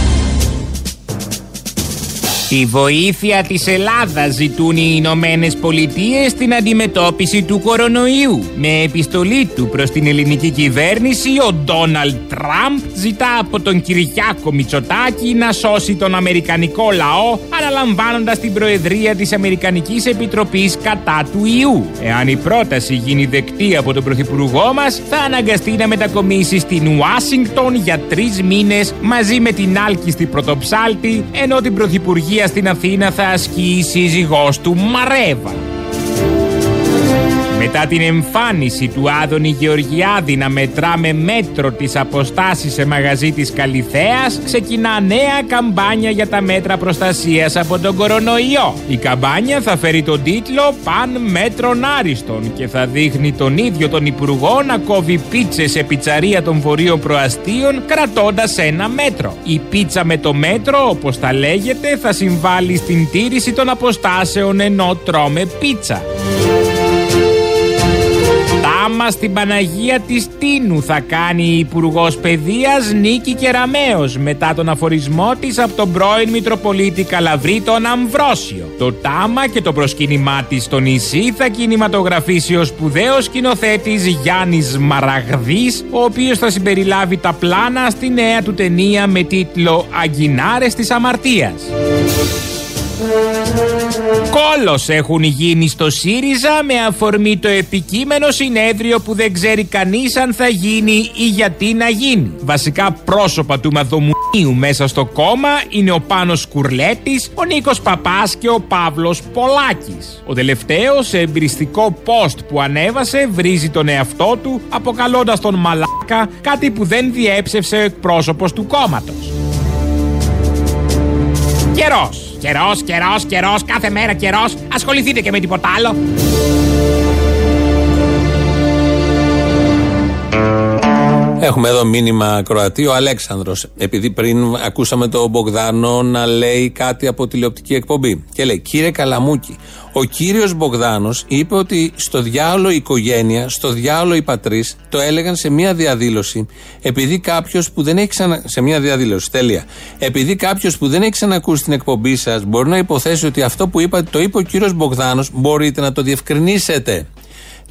Τη βοήθεια της Ελλάδας ζητούν οι Ηνωμένες Πολιτείες στην αντιμετώπιση του κορονοϊού. Με επιστολή του προς την ελληνική κυβέρνηση, ο Ντόναλτ Τραμπ ζητά από τον Κυριάκο Μητσοτάκη να σώσει τον Αμερικανικό λαό, αναλαμβάνοντας την Προεδρία της Αμερικανικής Επιτροπής κατά του ιού. Εάν η πρόταση γίνει δεκτή από τον Πρωθυπουργό μας, θα αναγκαστεί να μετακομίσει στην Ουάσιγκτον για τρεις μήνες μαζί με την άλκιστη πρωτοψάλτη, ενώ την Πρωθυπουργία στην Αθήνα θα ασκεί η σύζυγός του Μαρέβα. Μετά την εμφάνιση του Άδωνη Γεωργιάδη να μετρά με μέτρο τις αποστάσεις σε μαγαζί της Καλιθέας, ξεκινά νέα καμπάνια για τα μέτρα προστασίας από τον κορονοϊό. Η καμπάνια θα φέρει τον τίτλο «Παν μέτρων άριστον» και θα δείχνει τον ίδιο τον Υπουργό να κόβει πίτσες σε πιτσαρία των βορείων προαστίων κρατώντας ένα μέτρο. Η πίτσα με το μέτρο, όπως τα λέγεται, θα συμβάλλει στην τήρηση των αποστάσεων ενώ τρώμε πίτσα. Τάμα στην Παναγία της Τίνου θα κάνει η Υπουργός Παιδείας Νίκη Κεραμέως μετά τον αφορισμό της από τον πρώην Μητροπολίτη Καλαβρή τον Αμβρόσιο. Το τάμα και το προσκύνημά της στο νησί θα κινηματογραφήσει ο σπουδαίος σκηνοθέτης Γιάννης Μαραγδής ο οποίος θα συμπεριλάβει τα πλάνα στη νέα του ταινία με τίτλο «Αγκινάρες της Αμαρτίας». Κόλος έχουν γίνει στο ΣΥΡΙΖΑ με αφορμή το επικείμενο συνέδριο που δεν ξέρει κανείς αν θα γίνει ή γιατί να γίνει. Βασικά πρόσωπα του Μαδομουνίου μέσα στο κόμμα είναι ο Πάνος Κουρλέτης, ο Νίκος Παπάς και ο Παύλος Πολάκης. Ο τελευταίος σε εμπειριστικό post που ανέβασε βρίζει τον εαυτό του αποκαλώντας τον Μαλάκα κάτι που δεν διέψευσε ο εκπρόσωπος του κόμματος. Καιρός. Καιρός, καιρός, καιρός, κάθε μέρα καιρός. Ασχοληθείτε και με τίποτα άλλο. Έχουμε εδώ μήνυμα Κροατή, ο Αλέξανδρος. Επειδή πριν ακούσαμε τον Μπογδάνο να λέει κάτι από τηλεοπτική εκπομπή. Και λέει, κύριε Καλαμούκη, ο κύριος Μπογδάνος είπε ότι στο διάολο η οικογένεια, στο διάολο οι πατρείς, το έλεγαν σε μια διαδήλωση, επειδή κάποιος που δεν έχει ξανα... σε μια διαδήλωση, τέλεια. Επειδή κάποιος που δεν έχει ξανακούσει την εκπομπή σας μπορεί να υποθέσει ότι αυτό που είπατε το είπε ο κύριος Μπογδάνος, μπορείτε να το διευκρινίσετε.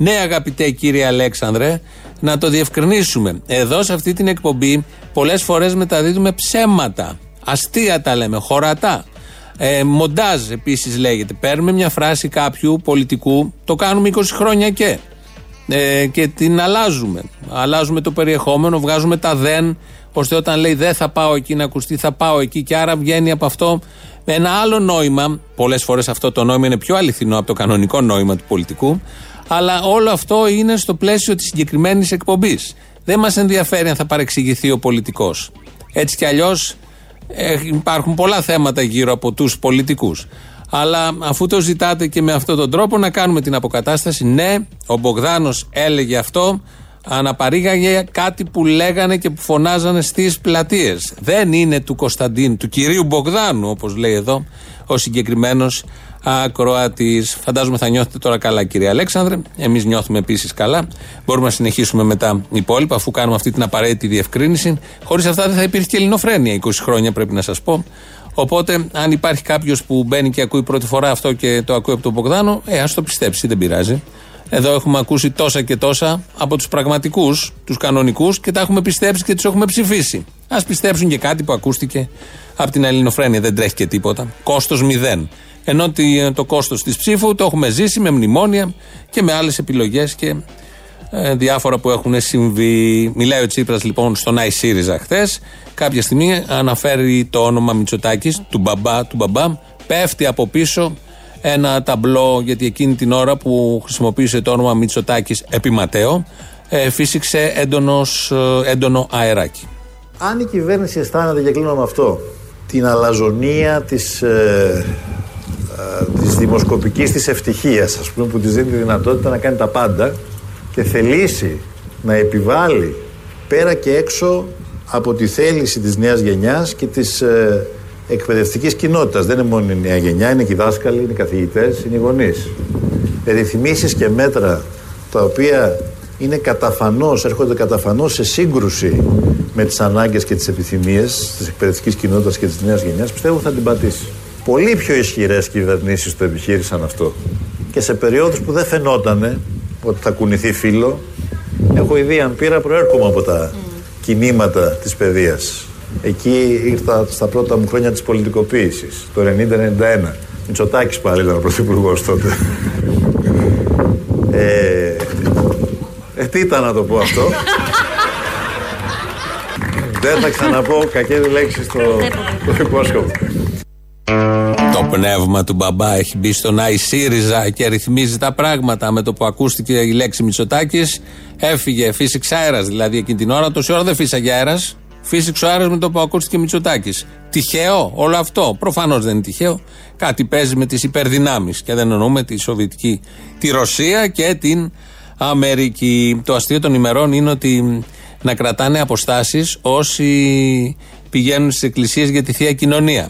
Ναι, αγαπητέ κύριε Αλέξανδρε, να το διευκρινίσουμε. Εδώ σε αυτή την εκπομπή πολλές φορές μεταδίδουμε ψέματα. Αστεία τα λέμε, χωρατά. Ε, μοντάζ επίσης λέγεται. Παίρνουμε μια φράση κάποιου πολιτικού, το κάνουμε 20 χρόνια και. Ε, και την αλλάζουμε. Αλλάζουμε το περιεχόμενο, βγάζουμε τα δεν, ώστε όταν λέει δεν θα πάω εκεί να ακουστεί, θα πάω εκεί. Και άρα βγαίνει από αυτό ένα άλλο νόημα. Πολλές φορές αυτό το νόημα είναι πιο αληθινό από το κανονικό νόημα του πολιτικού. Αλλά όλο αυτό είναι στο πλαίσιο της συγκεκριμένης εκπομπής. Δεν μας ενδιαφέρει αν θα παρεξηγηθεί ο πολιτικός. Έτσι κι αλλιώς υπάρχουν πολλά θέματα γύρω από τους πολιτικούς. Αλλά αφού το ζητάτε και με αυτόν τον τρόπο να κάνουμε την αποκατάσταση, ναι, ο Μπογδάνος έλεγε αυτό, αναπαρήγαγε κάτι που λέγανε και που φωνάζανε στις πλατείες. Δεν είναι του Κωνσταντίν, του κυρίου Μπογδάνου, όπως λέει εδώ ο συγκεκριμένος ακροατής. Φαντάζομαι θα νιώθετε τώρα καλά, κύριε Αλέξανδρε. Εμείς νιώθουμε επίσης καλά. Μπορούμε να συνεχίσουμε με τα υπόλοιπα, αφού κάνουμε αυτή την απαραίτητη διευκρίνηση. Χωρίς αυτά δεν θα υπήρχε και ελληνοφρένεια 20 χρόνια, πρέπει να σας πω. Οπότε, αν υπάρχει κάποιος που μπαίνει και ακούει πρώτη φορά αυτό και το ακούει από τον Μπογδάνο, ε, ας το πιστέψει, δεν πειράζει. Εδώ έχουμε ακούσει τόσα και τόσα από τους πραγματικούς, τους κανονικούς και τα έχουμε πιστέψει και τους έχουμε ψηφίσει. Α πιστέψουν και κάτι που ακούστηκε από την Ελληνοφρένεια. Δεν τρέχει και τίποτα. Κόστος μηδέν. Ενώ το κόστος της ψήφου το έχουμε ζήσει με μνημόνια και με άλλες επιλογές και ε, διάφορα που έχουν συμβεί. Μιλάει ο Τσίπρας λοιπόν στον Άι ΣΥΡΙΖΑ χθες. Κάποια στιγμή αναφέρει το όνομα Μητσοτάκης, του μπαμπά, του μπαμπά. Πέφτει από πίσω ένα ταμπλό γιατί εκείνη την ώρα που χρησιμοποίησε το όνομα Μητσοτάκης επί Ματέο, ε, φύσηξε έντονος, ε, έντονο αεράκι. Αν η κυβέρνηση αισθάνεται, και κλείνω με αυτό, την αλαζονία της ε, Της δημοσκοπικής της ευτυχίας ας πούμε που της δίνει τη δυνατότητα να κάνει τα πάντα και θελήσει να επιβάλλει πέρα και έξω από τη θέληση της νέας γενιάς και της ε, εκπαιδευτικής κοινότητας. Δεν είναι μόνο η νέα γενιά, είναι και οι δάσκαλοι, είναι οι καθηγητές, είναι οι γονείς. Ρυθμίσεις και μέτρα τα οποία είναι καταφανώς, έρχονται καταφανώς σε σύγκρουση με τις ανάγκες και τις επιθυμίες της εκπαιδευτικής κοινότητας και της νέας γενιάς, πιστεύω θα την πατήσει. Πολύ πιο ισχυρές κυβερνήσεις το επιχείρησαν αυτό. Και σε περιόδους που δεν φαινότανε ότι θα κουνηθεί φύλλο, έχω ήδη αν πήρα προέρχομαι από τα κινήματα της παιδείας. Εκεί ήρθα στα πρώτα μου χρόνια της πολιτικοποίησης, το 90-91. Μητσοτάκης πάλι ήταν ο πρωθυπουργός τότε. ε, ε, τι ήταν να το πω αυτό; Δεν θα ξαναπώ κακές λέξεις στο, στο υπόσχομαι. Το πνεύμα του μπαμπά έχει μπει στον Άι ΣΥΡΙΖΑ και ρυθμίζει τα πράγματα. Με το που ακούστηκε η λέξη Μητσοτάκης, έφυγε, φύσηξε αέρας. Δηλαδή εκείνη την ώρα, τόση ώρα δεν φύσαγε αέρας. Φύσηξε ο αέρας με το που ακούστηκε Μητσοτάκης. Τυχαίο όλο αυτό; Προφανώς δεν είναι τυχαίο. Κάτι παίζει με τις υπερδυνάμεις. Και δεν εννοούμε τη Σοβιετική, τη Ρωσία και την Αμερική. Το αστείο των ημερών είναι ότι να κρατάνε αποστάσεις όσοι πηγαίνουν στις εκκλησίες για τη θεία κοινωνία.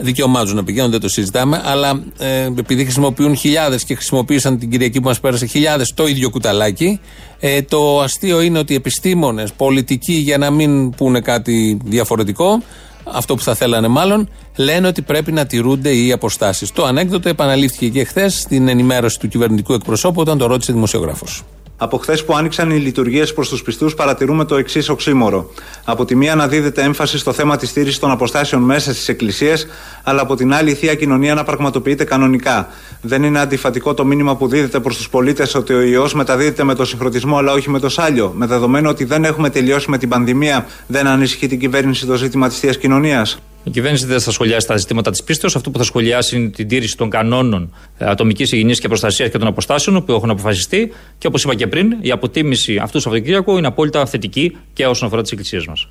Δικαιωμά να πηγαίνουν, δεν το συζητάμε, αλλά ε, επειδή χρησιμοποιούν χιλιάδες και χρησιμοποίησαν την Κυριακή που μας πέρασε χιλιάδες το ίδιο κουταλάκι, ε, το αστείο είναι ότι επιστήμονες, πολιτικοί, για να μην πούνε κάτι διαφορετικό, αυτό που θα θέλανε μάλλον, λένε ότι πρέπει να τηρούνται οι αποστάσεις. Το ανέκδοτο επαναλήφθηκε και χθες στην ενημέρωση του κυβερνητικού εκπροσώπου όταν το ρώτησε δημοσιογράφος. Από χθες που άνοιξαν οι λειτουργίες προς τους πιστούς, παρατηρούμε το εξής οξύμορο. Από τη μία να δίδεται έμφαση στο θέμα της στήριξη των αποστάσεων μέσα στις εκκλησίες, αλλά από την άλλη η θεία κοινωνία να πραγματοποιείται κανονικά. Δεν είναι αντιφατικό το μήνυμα που δίδεται προς τους πολίτες ότι ο ιό μεταδίδεται με το συγχρονισμό αλλά όχι με το σάλιο. Με δεδομένο ότι δεν έχουμε τελειώσει με την πανδημία, δεν ανησυχεί την κυβέρνηση το ζήτημα της θείας κοινωνίας. Η κυβέρνηση δεν θα σχολιάσει τα ζητήματα της πίστεως. Αυτό που θα σχολιάσει είναι την τήρηση των κανόνων ατομικής υγιεινής και προστασίας και των αποστάσεων που έχουν αποφασιστεί. Και όπως είπα και πριν, η αποτίμηση αυτού του Σαββατοκύριακου είναι απόλυτα θετική και όσον αφορά τις εκκλησίες μας.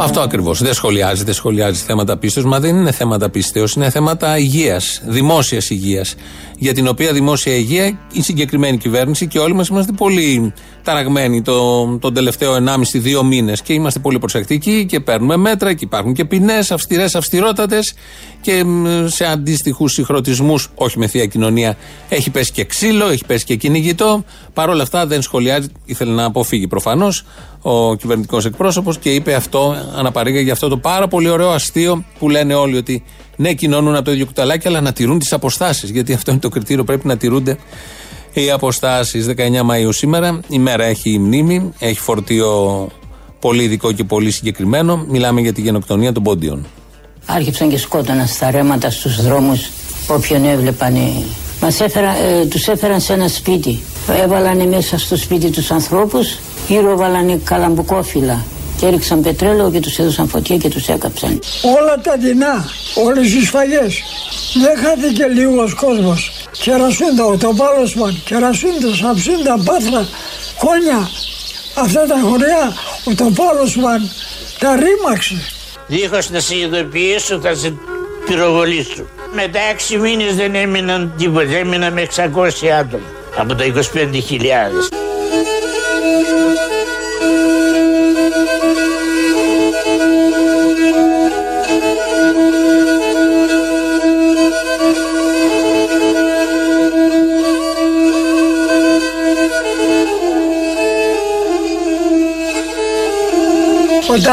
Αυτό ακριβώς. Δεν σχολιάζει, δεν σχολιάζει θέματα πίστεως, μα δεν είναι θέματα πίστεως, είναι θέματα υγείας, δημόσιας υγείας. Για την οποία δημόσια υγεία η συγκεκριμένη κυβέρνηση και όλοι μας είμαστε πολύ ταραγμένοι το, τον τελευταίο 1,5-2 μήνες και είμαστε πολύ προσεκτικοί και παίρνουμε μέτρα και υπάρχουν και ποινές αυστηρές, αυστηρότατες και σε αντίστοιχους συγχρονισμούς, όχι με θεία κοινωνία, έχει πέσει και ξύλο, έχει πέσει και κυνηγητό. Παρ' όλα αυτά δεν σχολιάζει, ήθελε να αποφύγει προφανώς ο κυβερνητικός εκπρόσωπος και είπε αυτό, αναπαρήγα για αυτό το πάρα πολύ ωραίο αστείο που λένε όλοι ότι ναι, κοινώνουν από το ίδιο κουταλάκι, αλλά να τηρούν τις αποστάσεις. Γιατί αυτό είναι το κριτήριο, πρέπει να τηρούνται οι αποστάσεις. 19 Μαου σήμερα, η μέρα έχει μνήμη, έχει φορτίο πολύ ειδικό και πολύ συγκεκριμένο. Μιλάμε για τη γενοκτονία των πόντιων. Άρχιψαν και σκότωναν στα ρέματα στους δρόμους όποιον έβλεπαν. Μας έφερα, ε, τους έφεραν σε ένα σπίτι. Έβαλαν μέσα στο σπίτι τους ανθρώπους, γύρω βάλανε καλαμπουκόφυλλα και έριξαν πετρέλαιο και τους έδωσαν φωτιά και τους έκαψαν. Όλα τα δεινά, όλες οι σφαγές. Δεν χάθηκε λίγος κόσμος. Κερασούντα, το Πάλωσμαν, Κερασούντα, Σαψούντα, Πάτρα, Κόνια. Αυτά τα χωριά, ο το Πάλωσμαν τα ρήμαξε. Δίχως να συνειδητοποιήσουν θα σε πυροβολήσουν. Μετά έξι μήνες δεν έμειναν τίποτα, έμειναν με 600 άτομα από τα 25.000.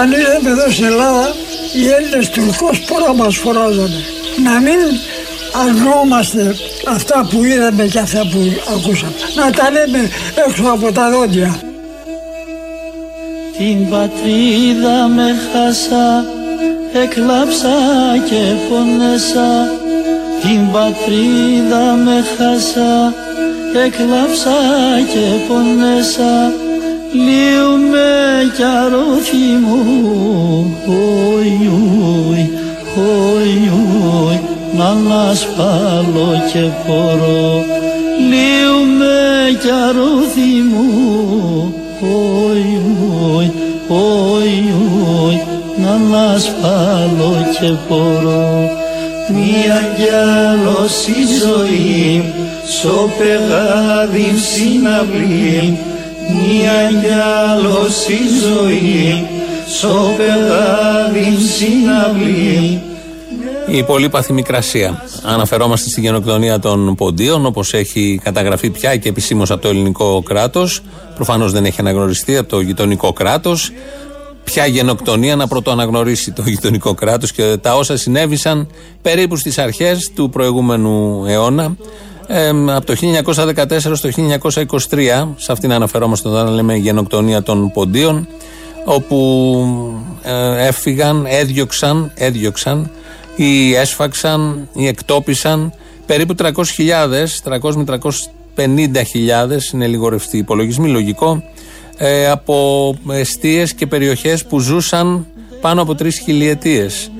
Όταν ήρθαμε εδώ στην Ελλάδα, οι Έλληνες τουρκός πόρα μας φοράζανε. Να μην αγνώμαστε αυτά που είδαμε και αυτά που ακούσαμε. Να τα λέμε έξω από τα δόντια. Την πατρίδα με χάσα, εκλάψα και πονέσα. Την πατρίδα με χάσα, εκλάψα και πονέσα. Λύουμε κι αρώθη μου, οι, οι, οι, οι, να ανασπάλω και πορώ. Λύουμε κι αρώθη μου, οι, οι, οι, οι, να ανασπάλω και πορώ. Μια κι άλλος η ζωή, στο πεγάδι συναυλή, μια κι άλλος η ζωή στο πεδάδι συναυλή Η πολύπαθη Μικρασία. Αναφερόμαστε στη γενοκτονία των Ποντίων, όπως έχει καταγραφεί πια και επισήμως από το ελληνικό κράτος. Προφανώς δεν έχει αναγνωριστεί από το γειτονικό κράτος. Ποια γενοκτονία να πρωτοαναγνωρίσει το γειτονικό κράτος και τα όσα συνέβησαν περίπου στις αρχές του προηγούμενου αιώνα. Ε, από το 1914 στο 1923, σε αυτήν αναφερόμαστε όταν λέμε γενοκτονία των Ποντίων, όπου ε, έφυγαν, έδιωξαν, έδιωξαν ή έσφαξαν ή εκτόπισαν περίπου 300.000, 300 με 350.000 είναι λίγο ρευστοί υπολογισμοί, λογικό, ε, από αιστείες και περιοχές που ζούσαν πάνω από τρεις χιλιετίες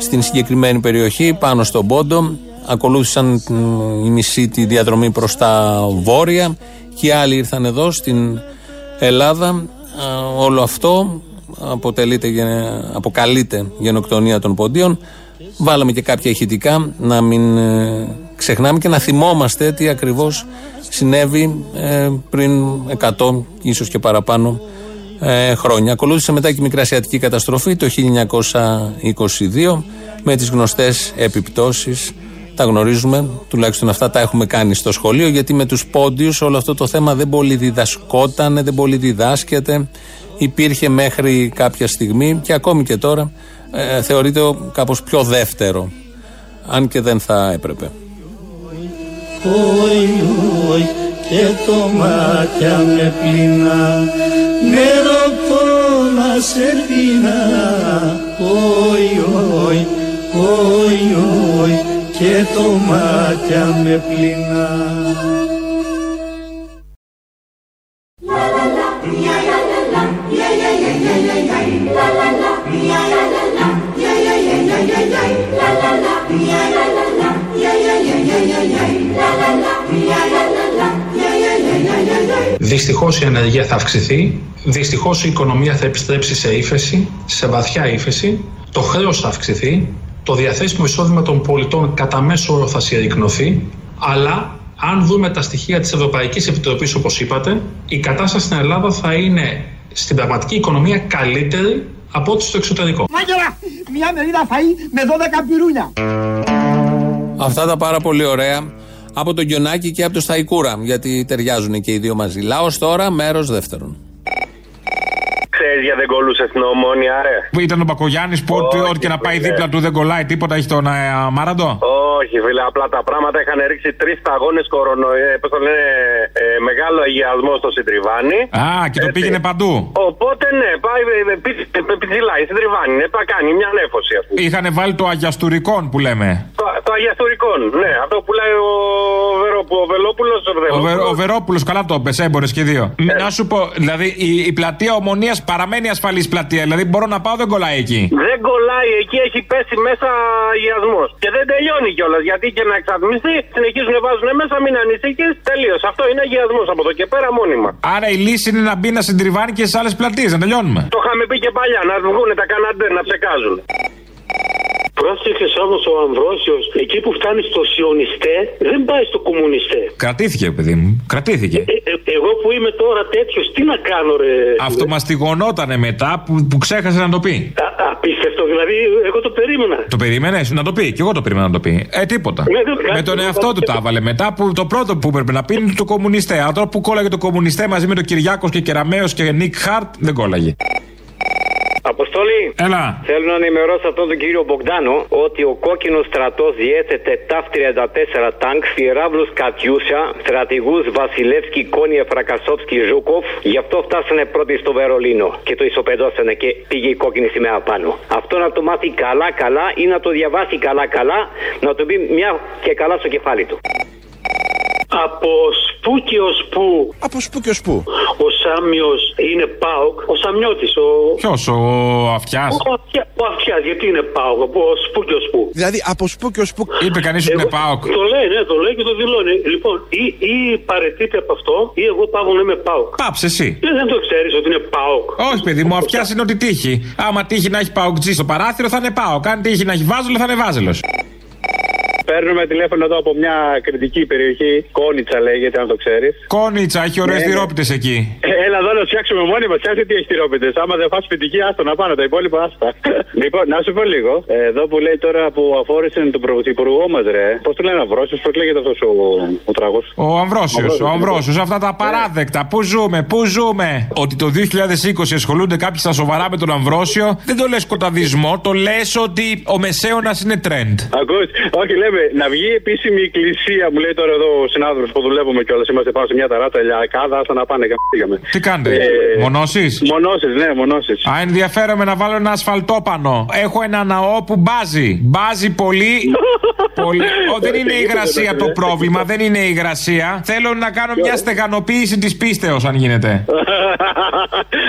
στην συγκεκριμένη περιοχή, πάνω στον Πόντο. Ακολούθησαν η μισή τη διαδρομή προς τα βόρεια και οι άλλοι ήρθαν εδώ στην Ελλάδα. Όλο αυτό αποτελείται, αποκαλείται γενοκτονία των ποντίων. Βάλαμε και κάποια ηχητικά να μην ε, ξεχνάμε και να θυμόμαστε τι ακριβώς συνέβη ε, πριν 100 ίσως και παραπάνω ε, χρόνια. Ακολούθησε μετά και η Μικρασιατική καταστροφή το 1922 με τις γνωστές επιπτώσεις τα γνωρίζουμε, τουλάχιστον αυτά τα έχουμε κάνει στο σχολείο, γιατί με τους πόντιους όλο αυτό το θέμα δεν πολύ διδασκόταν, δεν πολύ διδάσκεται. Υπήρχε μέχρι κάποια στιγμή και ακόμη και τώρα ε, θεωρείται κάπως πιο δεύτερο, αν και δεν θα έπρεπε. και το μάτια με πλήνα νερό πόνα και το μάτια με πλήνα. Δυστυχώς η ανεργία θα αυξηθεί, δυστυχώς η οικονομία θα επιστρέψει σε ύφεση, σε βαθιά ύφεση, το χρέος θα αυξηθεί, το διαθέσιμο εισόδημα των πολιτών κατά μέσο όρο θα συρρυκνωθεί, αλλά αν δούμε τα στοιχεία της Ευρωπαϊκής Επιτροπής όπως είπατε, η κατάσταση στην Ελλάδα θα είναι στην πραγματική οικονομία καλύτερη από ό,τι στο εξωτερικό. Μάγερα, μια μερίδα φαΐ με 12 πυρούνια. Αυτά τα πάρα πολύ ωραία από τον Γιονάκη και από το Σταϊκούρα, γιατί ταιριάζουν και οι δύο μαζί. Λάος τώρα, μέρος δεύτερον. Ξέρει για δεν κολούσε στην ομόνια, ρε. Ήταν ο Μπακογιάννης που ό,τι ό,τι και να πάει δίπλα του δεν κολλάει τίποτα, έχει τον ε, Μάραντο. Όχι, φίλε, απλά τα πράγματα είχαν ρίξει τρεις σταγόνες κορονοϊό. Πώς το λένε, ε, μεγάλο αγιασμό στο Συντριβάνι. Α, και το πήγαινε παντού. Οπότε ναι, πάει πιτσιλάει στην Τριβάνι, ναι, θα κάνει μια νέφωση ας πούμε. Είχαν βάλει το αγιαστουρικόν που λέμε. Το, το αγιαστουρικόν, ναι, αυτό που λέει ο, Βερο, ο Βελόπουλος. Ο, Βε, ο Βερόπουλος, καλά το πες, έμπορες και δύο. Ε. Να σου πω, δηλαδή η, η πλατεία Ομονίας παραμένει ασφαλής πλατεία. Δηλαδή μπορώ να πάω, δεν κολλάει εκεί. Δεν κολλάει εκεί, έχει πέσει μέσα αγιασμός. Και δεν τελειώνει κιόλας. Γιατί και να εξατμιστεί, συνεχίζουν να βάζουν μέσα, μην ανησυχείς. Τελείω. Αυτό είναι αγιασμός από εδώ και πέρα μόνιμα. Άρα η λύση είναι να μπει να συντριβάνει και στι άλλες πλατείες, να τελειώνουμε. Το είχαμε πει και παλιά, να βγουν τα καναντέ να ψεκάζουν. Πρόσεξε όμως ο Αμβρόσιος, εκεί που φτάνει στο σιωνιστέ, δεν πάει στο κομμουνιστέ. Κρατήθηκε, παιδί μου. Κρατήθηκε. Ε, ε, εγώ που είμαι τώρα τέτοιος, τι να κάνω, ρε. Αυτό μαστιγωνότανε μετά που, που ξέχασε να το πει. Α, απίστευτο, δηλαδή, εγώ το περίμενα. Το περίμενε να το πει, και εγώ το περίμενα να το πει. Ε, τίποτα. Ναι, δεν- με τον εαυτό του τα έβαλε μετά που το πρώτο που έπρεπε να πει είναι το κομμουνιστέ. Αλλά τώρα που κόλλαγε το κομμουνιστέ μαζί με τον Κυριάκος και Κεραμαίο και Νίκ Χαρτ δεν κόλλαγε. Αποστόλη. Έλα. Θέλω να ενημερώσω αυτόν τον κύριο Μπογδάνο ότι ο κόκκινος στρατός διέθετε ΤΑΦ 34 τανκ, πυραύλους Κατιούσα, στρατηγούς Βασιλέφσκι, Κόνιεφ, Ροκοσόφσκι, Ζούκοφ. Γι' αυτό φτάσανε πρώτοι στο Βερολίνο και το ισοπεδώσανε και πήγε η κόκκινη σημαία πάνω. Αυτό να το μάθει καλά-καλά ή να το διαβάσει καλά-καλά, να το πει μια και καλά στο κεφάλι του. Από πού κι ως πού. Από πού κι ως πού. Ο Σάμιος είναι ΠΑΟΚ. Ο Σαμιώτης. Ο, Ποιος, ο Αυτιάς; ο, Αυτιά- ο Αυτιάς, γιατί είναι ΠΑΟΚ. Από πού κι ως πού. Δηλαδή από πού κι ως πού. Είπε κανείς ότι είναι ΠΑΟΚ. Το λέει, ναι, το λέει και το δηλώνει. Λοιπόν, ή, ή παραιτείται από αυτό, ή εγώ πάω να είμαι ΠΑΟΚ. Πάψε εσύ. Ε, δεν το ξέρεις ότι είναι ΠΑΟΚ. Όχι, παιδί μου, ο Αυτιάς είναι ό,τι τύχει. Άμα τύχει να έχει ΠΑΟΚ στο παράθυρο θα είναι ΠΑΟΚ. Αν τύχει να έχει βάζελο θα είναι βάζελος. Παίρνουμε τηλέφωνο εδώ από μια ακριτική περιοχή. Κόνιτσα λέγεται, αν το ξέρεις. Κόνιτσα, έχει ωραίες Ναι, ναι. τυρόπιτες εκεί. Έλα εδώ να φτιάξουμε μόνοι μας. Κάτσε τι έχει τυρόπιτες. Άμα δεν φας σπιτική, άστο να πάνε τα υπόλοιπα άστα. λοιπόν, να σου πω λίγο. Ε, Εδώ που λέει τώρα που αφόρησε τον πρωθυπουργό μας, ρε. Πώς το λένε Αυρόσιο, πώς λέγεται αυτός ο, ο τραγός; Ο Αμβρόσιος, ο Αμβρόσιος, αυτά τα απαράδεκτα. Πού ζούμε, πού ζούμε. Ότι το 2020 ασχολούνται κάποιοι στα σοβαρά με τον Αμβρόσιο, δεν το λες σκοταδισμό, το λες ότι ο μεσαίωνας είναι trend. Ακούς, όχι λέμε, να βγει επίσημη εκκλησία, μου λέει τώρα εδώ ο συνάδελφος που δουλεύουμε κιόλας. Είμαστε πάνω σε μια ταράτσα ελιακάδα, άστα να πάνε καμπήγαμε. Τι κάνετε, Ε, μονώσεις; Μονώσεις, ναι, μονώσεις. Α, ενδιαφέρομαι να βάλω ένα ασφαλτόπανο. Έχω ένα ναό που μπάζει. Μπάζει πολύ. πολύ. Ω, δεν είναι η υγρασία το πρόβλημα, δεν είναι η υγρασία. Θέλω να κάνω μια στεγανοποίηση της πίστεως, αν γίνεται.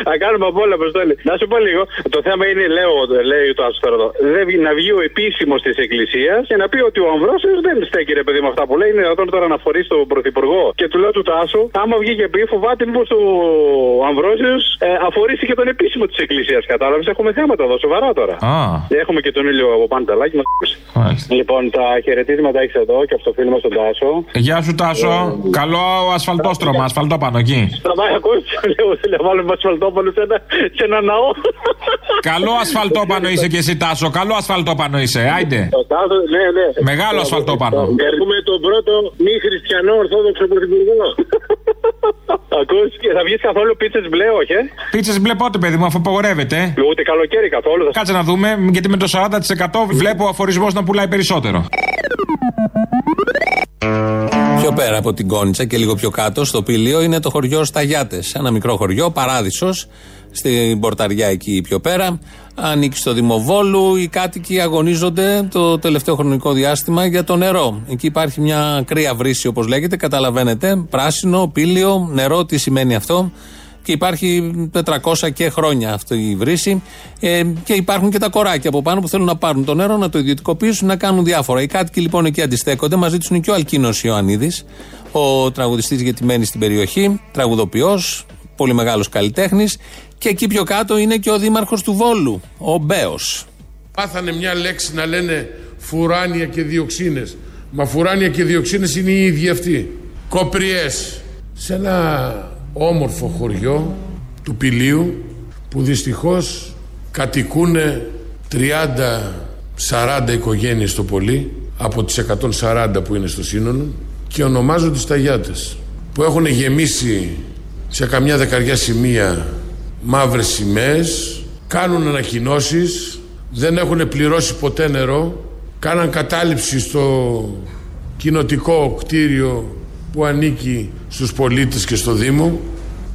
Θα κάνουμε από όλα, Αποστόλη. Να σου πω λίγο. Το θέμα είναι, λέω, λέει το άσο τώρα εδώ, δεν βγει- να βγει ο επίσημος της Εκκλησίας και να πει ότι ο Αμβρόσιο δεν στέκει, ρε παιδί με αυτά που λέει. Είναι δυνατόν τώρα να φορείς τον Πρωθυπουργό. Και του λέω του Τάσου, άμα βγει και πει, φοβάται μήπως ο Αμβρόσιος ε, αφορήσει και τον επίσημο της Εκκλησίας. Κατάλαβες, έχουμε θέματα εδώ, σοβαρά τώρα. Α. Έχουμε και τον ήλιο από πάνω τα λάκια μα. Λοιπόν, τα χαιρετίσματα έχεις εδώ και από το φίλο μας τον Τάσο. Γεια σου, Τάσο. Καλό ασφαλτόστρωμα, ασφαλτόπανο εκεί. Θα πάει ακούσει, λέω, θέλω να βάλουμε ασφαλτόπανο σε ένα, σε ένα ναό. Καλό ασφαλτόπανο είσαι και εσύ, Τάσο. Καλό ασφαλτόπανο είσαι. Άιντε. Ο Τάσος, ναι, ναι. Μεγάλο ασφαλτόπανο. Έχουμε τον πρώτο μη χριστιανό ορθόδοξο πρωθυπουργό. Ακούς και θα βγεις καθόλου πίτσες μπλε, όχι, ε; Πίτσες μπλε πότε, παιδί μου, αφού απαγορεύεται. Ούτε καλοκαίρι καθόλου. Θα... Κάτσε να δούμε, γιατί με το 40% βλέπω ο αφορισμός να πουλάει περισσότερο. Πιο πέρα από την Κόνιτσα και λίγο πιο κάτω, στο Πήλιο, είναι το χωριό Σταγιάτες. Ένα μικρό χωριό, παράδεισος, στην πορταριά εκεί πιο πέρα. Ανήκει στο Δημοβόλου. Οι κάτοικοι αγωνίζονται το τελευταίο χρονικό διάστημα για το νερό. Εκεί υπάρχει μια κρύα βρύση, όπως λέγεται, καταλαβαίνετε. Πράσινο, πήλιο, νερό, τι σημαίνει αυτό. Και υπάρχει 400 και χρόνια αυτή η βρύση. Ε, και υπάρχουν και τα κοράκια από πάνω που θέλουν να πάρουν το νερό, να το ιδιωτικοποιήσουν, να κάνουν διάφορα. Οι κάτοικοι λοιπόν εκεί αντιστέκονται. Μαζί τους είναι και ο Αλκίνος Ιωαννίδης, ο τραγουδιστής γιατί μένει στην περιοχή, τραγουδοποιός, πολύ μεγάλος καλλιτέχνης. Και εκεί πιο κάτω είναι και ο δήμαρχος του Βόλου, ο Μπέος. Πάθανε μια λέξη να λένε φουράνια και διοξίνες. Μα φουράνια και διοξίνες είναι οι ίδιοι αυτοί. Κοπριές. Σε ένα όμορφο χωριό του Πηλίου που δυστυχώς κατοικούν 30-40 οικογένειες το πολύ από τις 140 που είναι στο σύνολο και ονομάζονται Σταγιάτες που έχουν γεμίσει σε καμιά δεκαριά σημεία μαύρες σημαίες κάνουν ανακοινώσεις δεν έχουν πληρώσει ποτέ νερό κάναν κατάληψη στο κοινοτικό κτίριο που ανήκει στους πολίτες και στο Δήμο.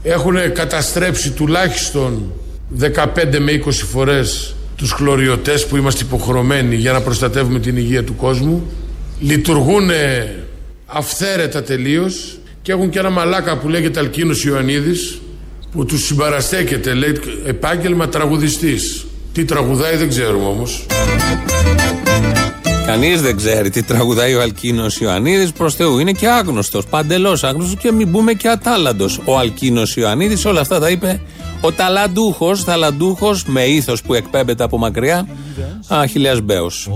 Έχουν καταστρέψει τουλάχιστον 15 με 20 φορές τους χλωριωτές που είμαστε υποχρεωμένοι για να προστατεύουμε την υγεία του κόσμου. Λειτουργούν αυθαίρετα τελείως και έχουν και ένα μαλάκα που λέγεται Αλκίνος Ιωαννίδης που τους συμπαραστέκεται λέει επάγγελμα τραγουδιστής τι τραγουδάει δεν ξέρουμε όμως Κανείς δεν ξέρει τι τραγουδάει ο Αλκίνος Ιωαννίδης. Προς Θεού είναι και άγνωστος, παντελώς άγνωστος και μην πούμε και ατάλλαντος. Ο Αλκίνος Ιωαννίδης όλα αυτά τα είπε ο ταλαντούχος, ταλαντούχος με ήθος που εκπέμπεται από μακριά, Αχηλέα Μπέος.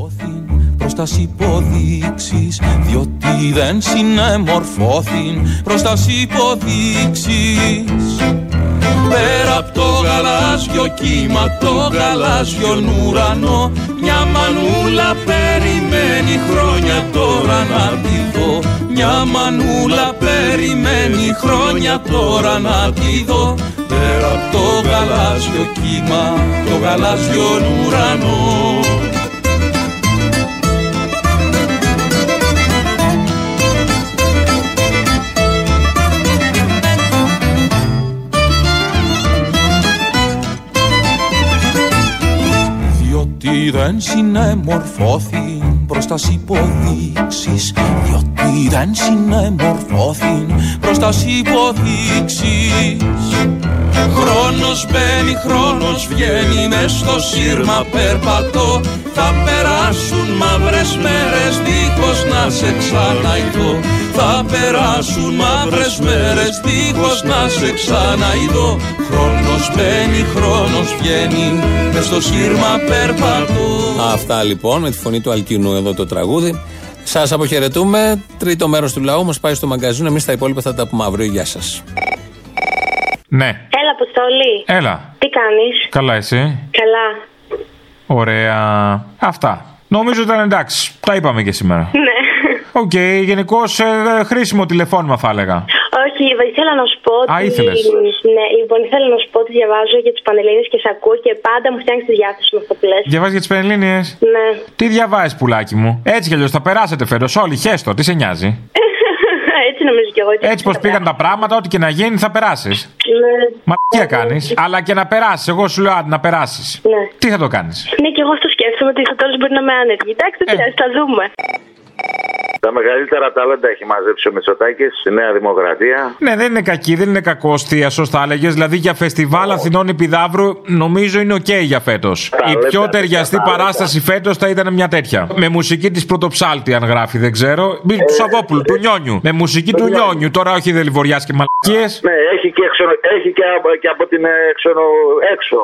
προς τας υποδείξεις διότι δεν συνεμορφώθην προς τας υποδείξεις Πέρα από το γαλάζιο κύμα, το γαλάζιο ουρανό Μια μανούλα περιμένει χρόνια τώρα να τη δω. Μια μανούλα περιμένει χρόνια τώρα να τη δω. Πέρα από το γαλάζιο κύμα, το γαλάζιο ουρανό Διότι δεν συνεμορφώθη προς τας υποδείξεις. Διότι δεν συνεμορφώθη προς τας υποδείξεις Χρόνος μπαίνει, χρόνος βγαίνει μες στο σύρμα περπατώ Θα περάσουν μαύρες μέρες δίχως να σε ξαναειδώ Θα περάσουν μαύρες μέρες δίχως να σε ξαναειδώ Χρόνος μπαίνει, χρόνος βγαίνει μες στο σύρμα περπατώ Αυτά λοιπόν με τη φωνή του Αλκίνου εδώ το τραγούδι. Σας αποχαιρετούμε. Τρίτο μέρος του λαού μας πάει στο μαγκαζίνο. Εμείς τα υπόλοιπα θα τα πούμε αύριο. Γεια σας. Ναι. Έλα, Αποστόλη. Έλα. Τι κάνεις; Καλά, εσύ; Καλά. Ωραία. Αυτά. Νομίζω ήταν εντάξει. Τα είπαμε και σήμερα. Ναι. Οκ, γενικώς ε, χρήσιμο τηλεφώνημα θα έλεγα. Όχι, ήθελα να σου πω ότι. Α, ήθελες. Ναι, λοιπόν, ήθελα να σου πω ότι διαβάζω για τις Πανελλήνιες και σε ακούω και πάντα μου φτιάχνεις τη διάθεση με αυτό που λες. Διαβάζεις για τις Πανελλήνιες; Ναι. Τι διαβάζεις, πουλάκι μου; Έτσι κι αλλιώς θα περάσετε φέτος. Όλοι, χέστο, τι σε νοιάζει; Έτσι νομίζω κι εγώ. Έτσι πως πήγαν τα πράγματα, ό,τι και να γίνει θα περάσεις. Ναι. Μαλακία κάνεις. Αλλά και να περάσεις. Εγώ σου λέω άντε να περάσεις. Ναι. Τι θα το κάνεις; Ναι, και εγώ αυτό σκέφτομαι ότι στο τέλος μπορεί να είμαι άνεργη. Εντάξει, Ε. δεν πειράζει, θα δούμε. Τα μεγαλύτερα ταλέντα έχει μαζέψει ο Μητσοτάκης στη Νέα Δημοκρατία. Ναι, δεν είναι κακή, δεν είναι κακός θίασος, θα έλεγες. Δηλαδή για φεστιβάλ Αθηνών Επιδαύρου νομίζω είναι οκ για φέτος. Η πιο ταιριαστή παράσταση φέτος θα ήταν μια τέτοια. Με μουσική της Πρωτοψάλτη, αν γράφει, δεν ξέρω. Μη, του Σαββόπουλου, του Νιόνιου. Με μουσική του Νιόνιου. Τώρα όχι Δεληβοριάς και μαλακίες. Ναι, έχει και, εξω- έχει και, από, και από την έξω, έξω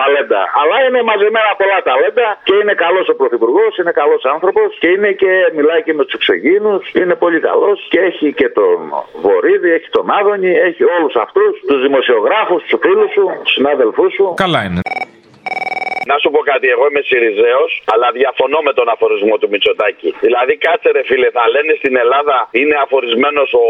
ταλέντα. Αλλά είναι μαζεμένα πολλά ταλέντα και είναι καλός ο Πρωθυπουργός, είναι καλός άνθρωπος και είναι και μιλάει και με τους εξωγήνου. Είναι πολύ καλός και έχει και τον Βορύδη, έχει τον Άδωνη, έχει όλους αυτούς τους δημοσιογράφους, τους φίλους σου, τους συνάδελφούς σου. Καλά είναι. Να σου πω κάτι, εγώ είμαι Σιριζέος, αλλά διαφωνώ με τον αφορισμό του Μητσοτάκη. Δηλαδή, κάτσε ρε φίλε, θα λένε στην Ελλάδα είναι αφορισμένος ο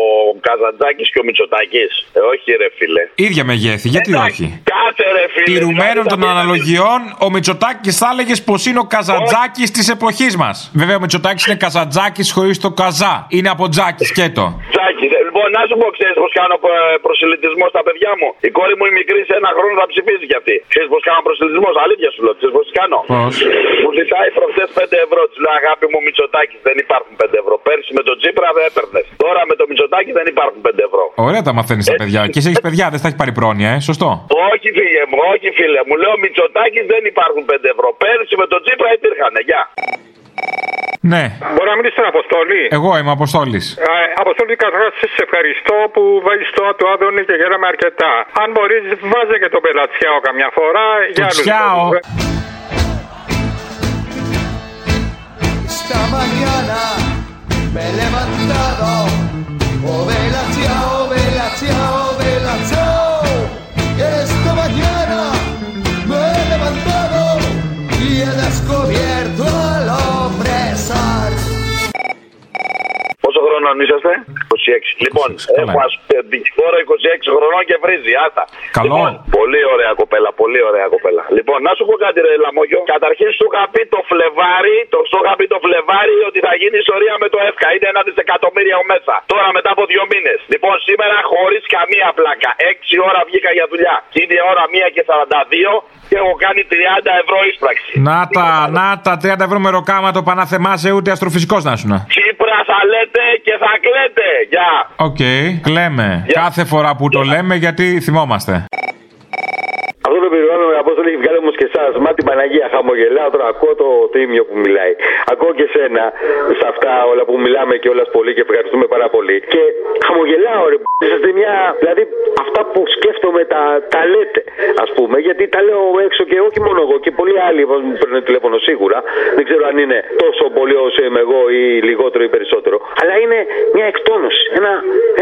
Καζαντζάκης και ο Μητσοτάκης. Ε, όχι ρε φίλε. ίδια μεγέθη, γιατί όχι; Κάτσε ρε φίλε. Τηρουμένων των αναλογιών, ο Μητσοτάκης θα έλεγες πως είναι ο Καζαντζάκης της εποχής μας. Βέβαια, ο Μητσοτάκης είναι Καζαντζάκης χωρίς το καζά. Είναι από τζάκι σκέτο. Τζάκη, ε, λοιπόν, να σου πω, ξέρεις πώ κάνω ε, προσελητισμό στα παιδιά μου. Η κόρη μου η μικρή σε ένα χρόνο θα ψηφίσει κι αυτή. Ξέρεις πώ κάνω προσελητισμός, αλήθεια σου λέω. Ξέρεις πώ κάνω. Πώς; Μου ζητάει προχθές 5 ευρώ. Της λέω αγάπη μου Μητσοτάκης δεν υπάρχουν 5 ευρώ. Πέρσι με τον Τζίπρα δεν έπαιρνες. Τώρα με το Μητσοτάκη δεν υπάρχουν 5 ευρώ. Ωραία τα μαθαίνεις τα παιδιά. Και εσύ έχεις παιδιά, δεν θα έχει πάρει πρόνοια, ε. Σωστό. Όχι φίλε μου, όχι φίλε μου. Λέω Μητσοτάκης δεν υπάρχουν 5 ευρώ. Πέρσι με τον Τζίπρα υπήρχαν. Γεια. Ναι. Μπορώ να μιλήσω στον Αποστόλη; Εγώ είμαι Αποστόλης. Ε, Αποστόλη, καταρχά σε ευχαριστώ που βάζεις το του Άδωνη και γέραμε αρκετά. Αν μπορείς, βάζε και τον Πελατσιάο καμιά φορά. για άλλους Τσιάο. λόγους. Esta mañana me he levantado. Oh, vela, chao, vela, Πόσο χρονών είσαστε; 26. Λοιπόν, έχω ας δικηγόρο 26 χρονών και βρίζει. Άστα. Καλό. Λοιπόν, πολύ ωραία κοπέλα, πολύ ωραία κοπέλα. Λοιπόν, να σου πω κάτι, ρε Λαμόγιο. Καταρχήν σου είχα πει το Φλεβάρι, το σου είχα πει το Φλεβάρι ότι θα γίνει ιστορία με το ΕΦΚΑ. Είναι ένα δισεκατομμύριο μέσα. Τώρα μετά από δύο μήνες. Λοιπόν, σήμερα χωρίς καμία πλάκα. 6 ώρα βγήκα για δουλειά. Και είναι η ώρα 1 και 42 και έχω κάνει 30 ευρώ είσπραξη. Να τα, να τα 30 ευρώ μεροκάματο πανάθεμά σε ούτε αστροφυσικός να σου να. Τσίπρα θα λέτε και θα κλαίτε. Γεια. Οκ, κλαίμε. Κάθε φορά που το λέμε γιατί θυμόμαστε. Αυτό το περιβάλλον με Αποστόλη έχει βγάλει όμως και εσάς. Μα την Παναγία χαμογελάω τώρα. Ακούω το Θύμιο που μιλάει. Ακούω και σένα σε αυτά όλα που μιλάμε και όλας πολύ και ευχαριστούμε πάρα πολύ. Και χαμογελάω, ρε. Είσαστε μια. Δηλαδή αυτά που σκέφτομαι τα, τα λέτε, ας πούμε. Γιατί τα λέω έξω και όχι μόνο εγώ και πολλοί άλλοι που μου παίρνουν τηλέφωνο σίγουρα. Δεν ξέρω αν είναι τόσο πολύ όσο είμαι εγώ ή λιγότερο ή περισσότερο. Αλλά είναι μια εκτόνωση. Ένα,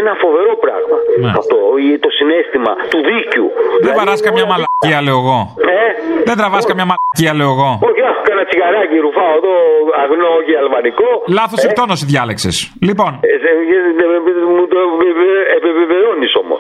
ένα φοβερό πράγμα. Αυτό. ή Το συνέστημα του δίκαιου. Δεν βαρά καμιά μαλακία, λέω εγώ. Ε, Δεν τραβά καμιά μαλακία, λέω εγώ. όχι, αχ, κάνα τσιγαράκι ρουφάω εδώ, αγνό και αλβανικό. Λάθο εκτόνωση διάλεξε. Λοιπόν, Ε, σε- ε, ε, μου το επιβεβαιώνει όμω.